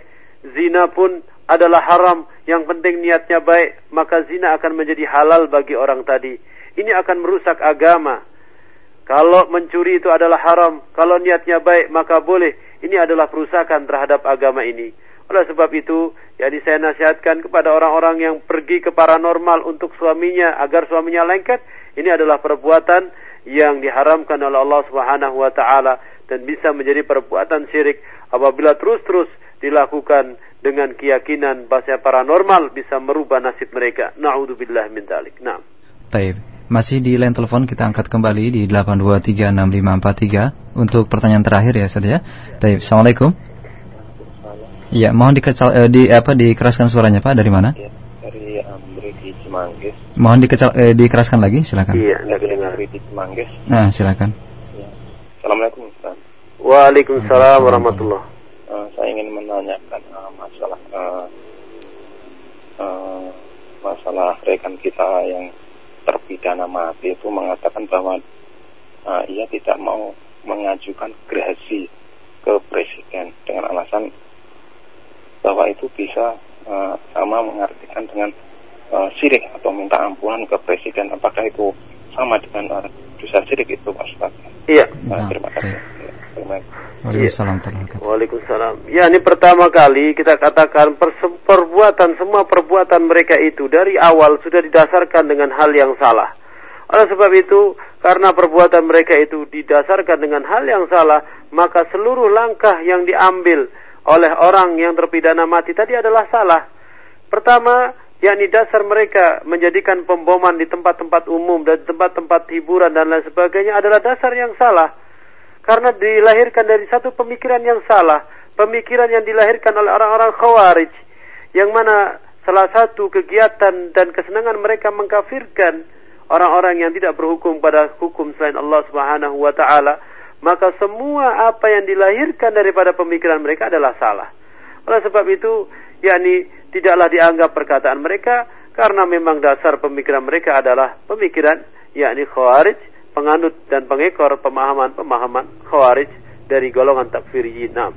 Speaker 1: zina pun adalah haram, yang penting niatnya baik, maka zina akan menjadi halal bagi orang tadi. Ini akan merusak agama. Kalau mencuri itu adalah haram, kalau niatnya baik maka boleh. Ini adalah perusakan terhadap agama ini. Oleh sebab itu, jadi saya nasihatkan kepada orang-orang yang pergi ke paranormal untuk suaminya agar suaminya lengket, ini adalah perbuatan yang diharamkan oleh Allah Subhanahu wa taala dan bisa menjadi perbuatan syirik apabila terus-terus dilakukan dengan keyakinan bahasa paranormal bisa merubah nasib mereka. Nauzubillah min dzalik. Naam.
Speaker 2: Taib. Masih di line telepon kita angkat kembali di 8236543 untuk pertanyaan terakhir ya Ustaz ya. Taib. Assalamualaikum. Iya, mohon dikecil eh, di apa dikeraskan suaranya Pak dari mana? Ya,
Speaker 7: dari Amri di Cimanggis.
Speaker 2: Mohon dikecil eh, dikeraskan lagi silakan.
Speaker 7: Iya, dari Amri di Cimanggis.
Speaker 2: Nah, silakan.
Speaker 7: Ya. Assalamualaikum Ustaz.
Speaker 1: Waalaikumsalam warahmatullah.
Speaker 7: Uh, saya ingin menanyakan uh, masalah uh, uh, masalah rekan kita yang terpidana mati itu mengatakan bahwa uh, ia tidak mau mengajukan gerasi ke presiden dengan alasan bahwa itu bisa uh, sama mengartikan dengan uh, sirik atau minta ampunan ke presiden. Apakah itu sama dengan uh, dosa sirik itu, Pak Ustaz?
Speaker 1: Iya.
Speaker 7: Nah, terima kasih. Okay.
Speaker 2: Waalaikumsalam.
Speaker 1: Waalaikumsalam. Ya, ini pertama kali kita katakan perbuatan semua perbuatan mereka itu dari awal sudah didasarkan dengan hal yang salah. Oleh sebab itu, karena perbuatan mereka itu didasarkan dengan hal yang salah, maka seluruh langkah yang diambil oleh orang yang terpidana mati. Tadi adalah salah. Pertama, yakni dasar mereka menjadikan pemboman di tempat-tempat umum dan tempat-tempat hiburan dan lain sebagainya adalah dasar yang salah. Karena dilahirkan dari satu pemikiran yang salah, pemikiran yang dilahirkan oleh orang-orang khawarij, yang mana salah satu kegiatan dan kesenangan mereka mengkafirkan orang-orang yang tidak berhukum pada hukum selain Allah Subhanahu wa taala, maka semua apa yang dilahirkan daripada pemikiran mereka adalah salah. Oleh sebab itu, yakni tidaklah dianggap perkataan mereka karena memang dasar pemikiran mereka adalah pemikiran yakni khawarij penganut dan pengekor pemahaman-pemahaman khawarij dari golongan takfiriyin.
Speaker 2: Nah.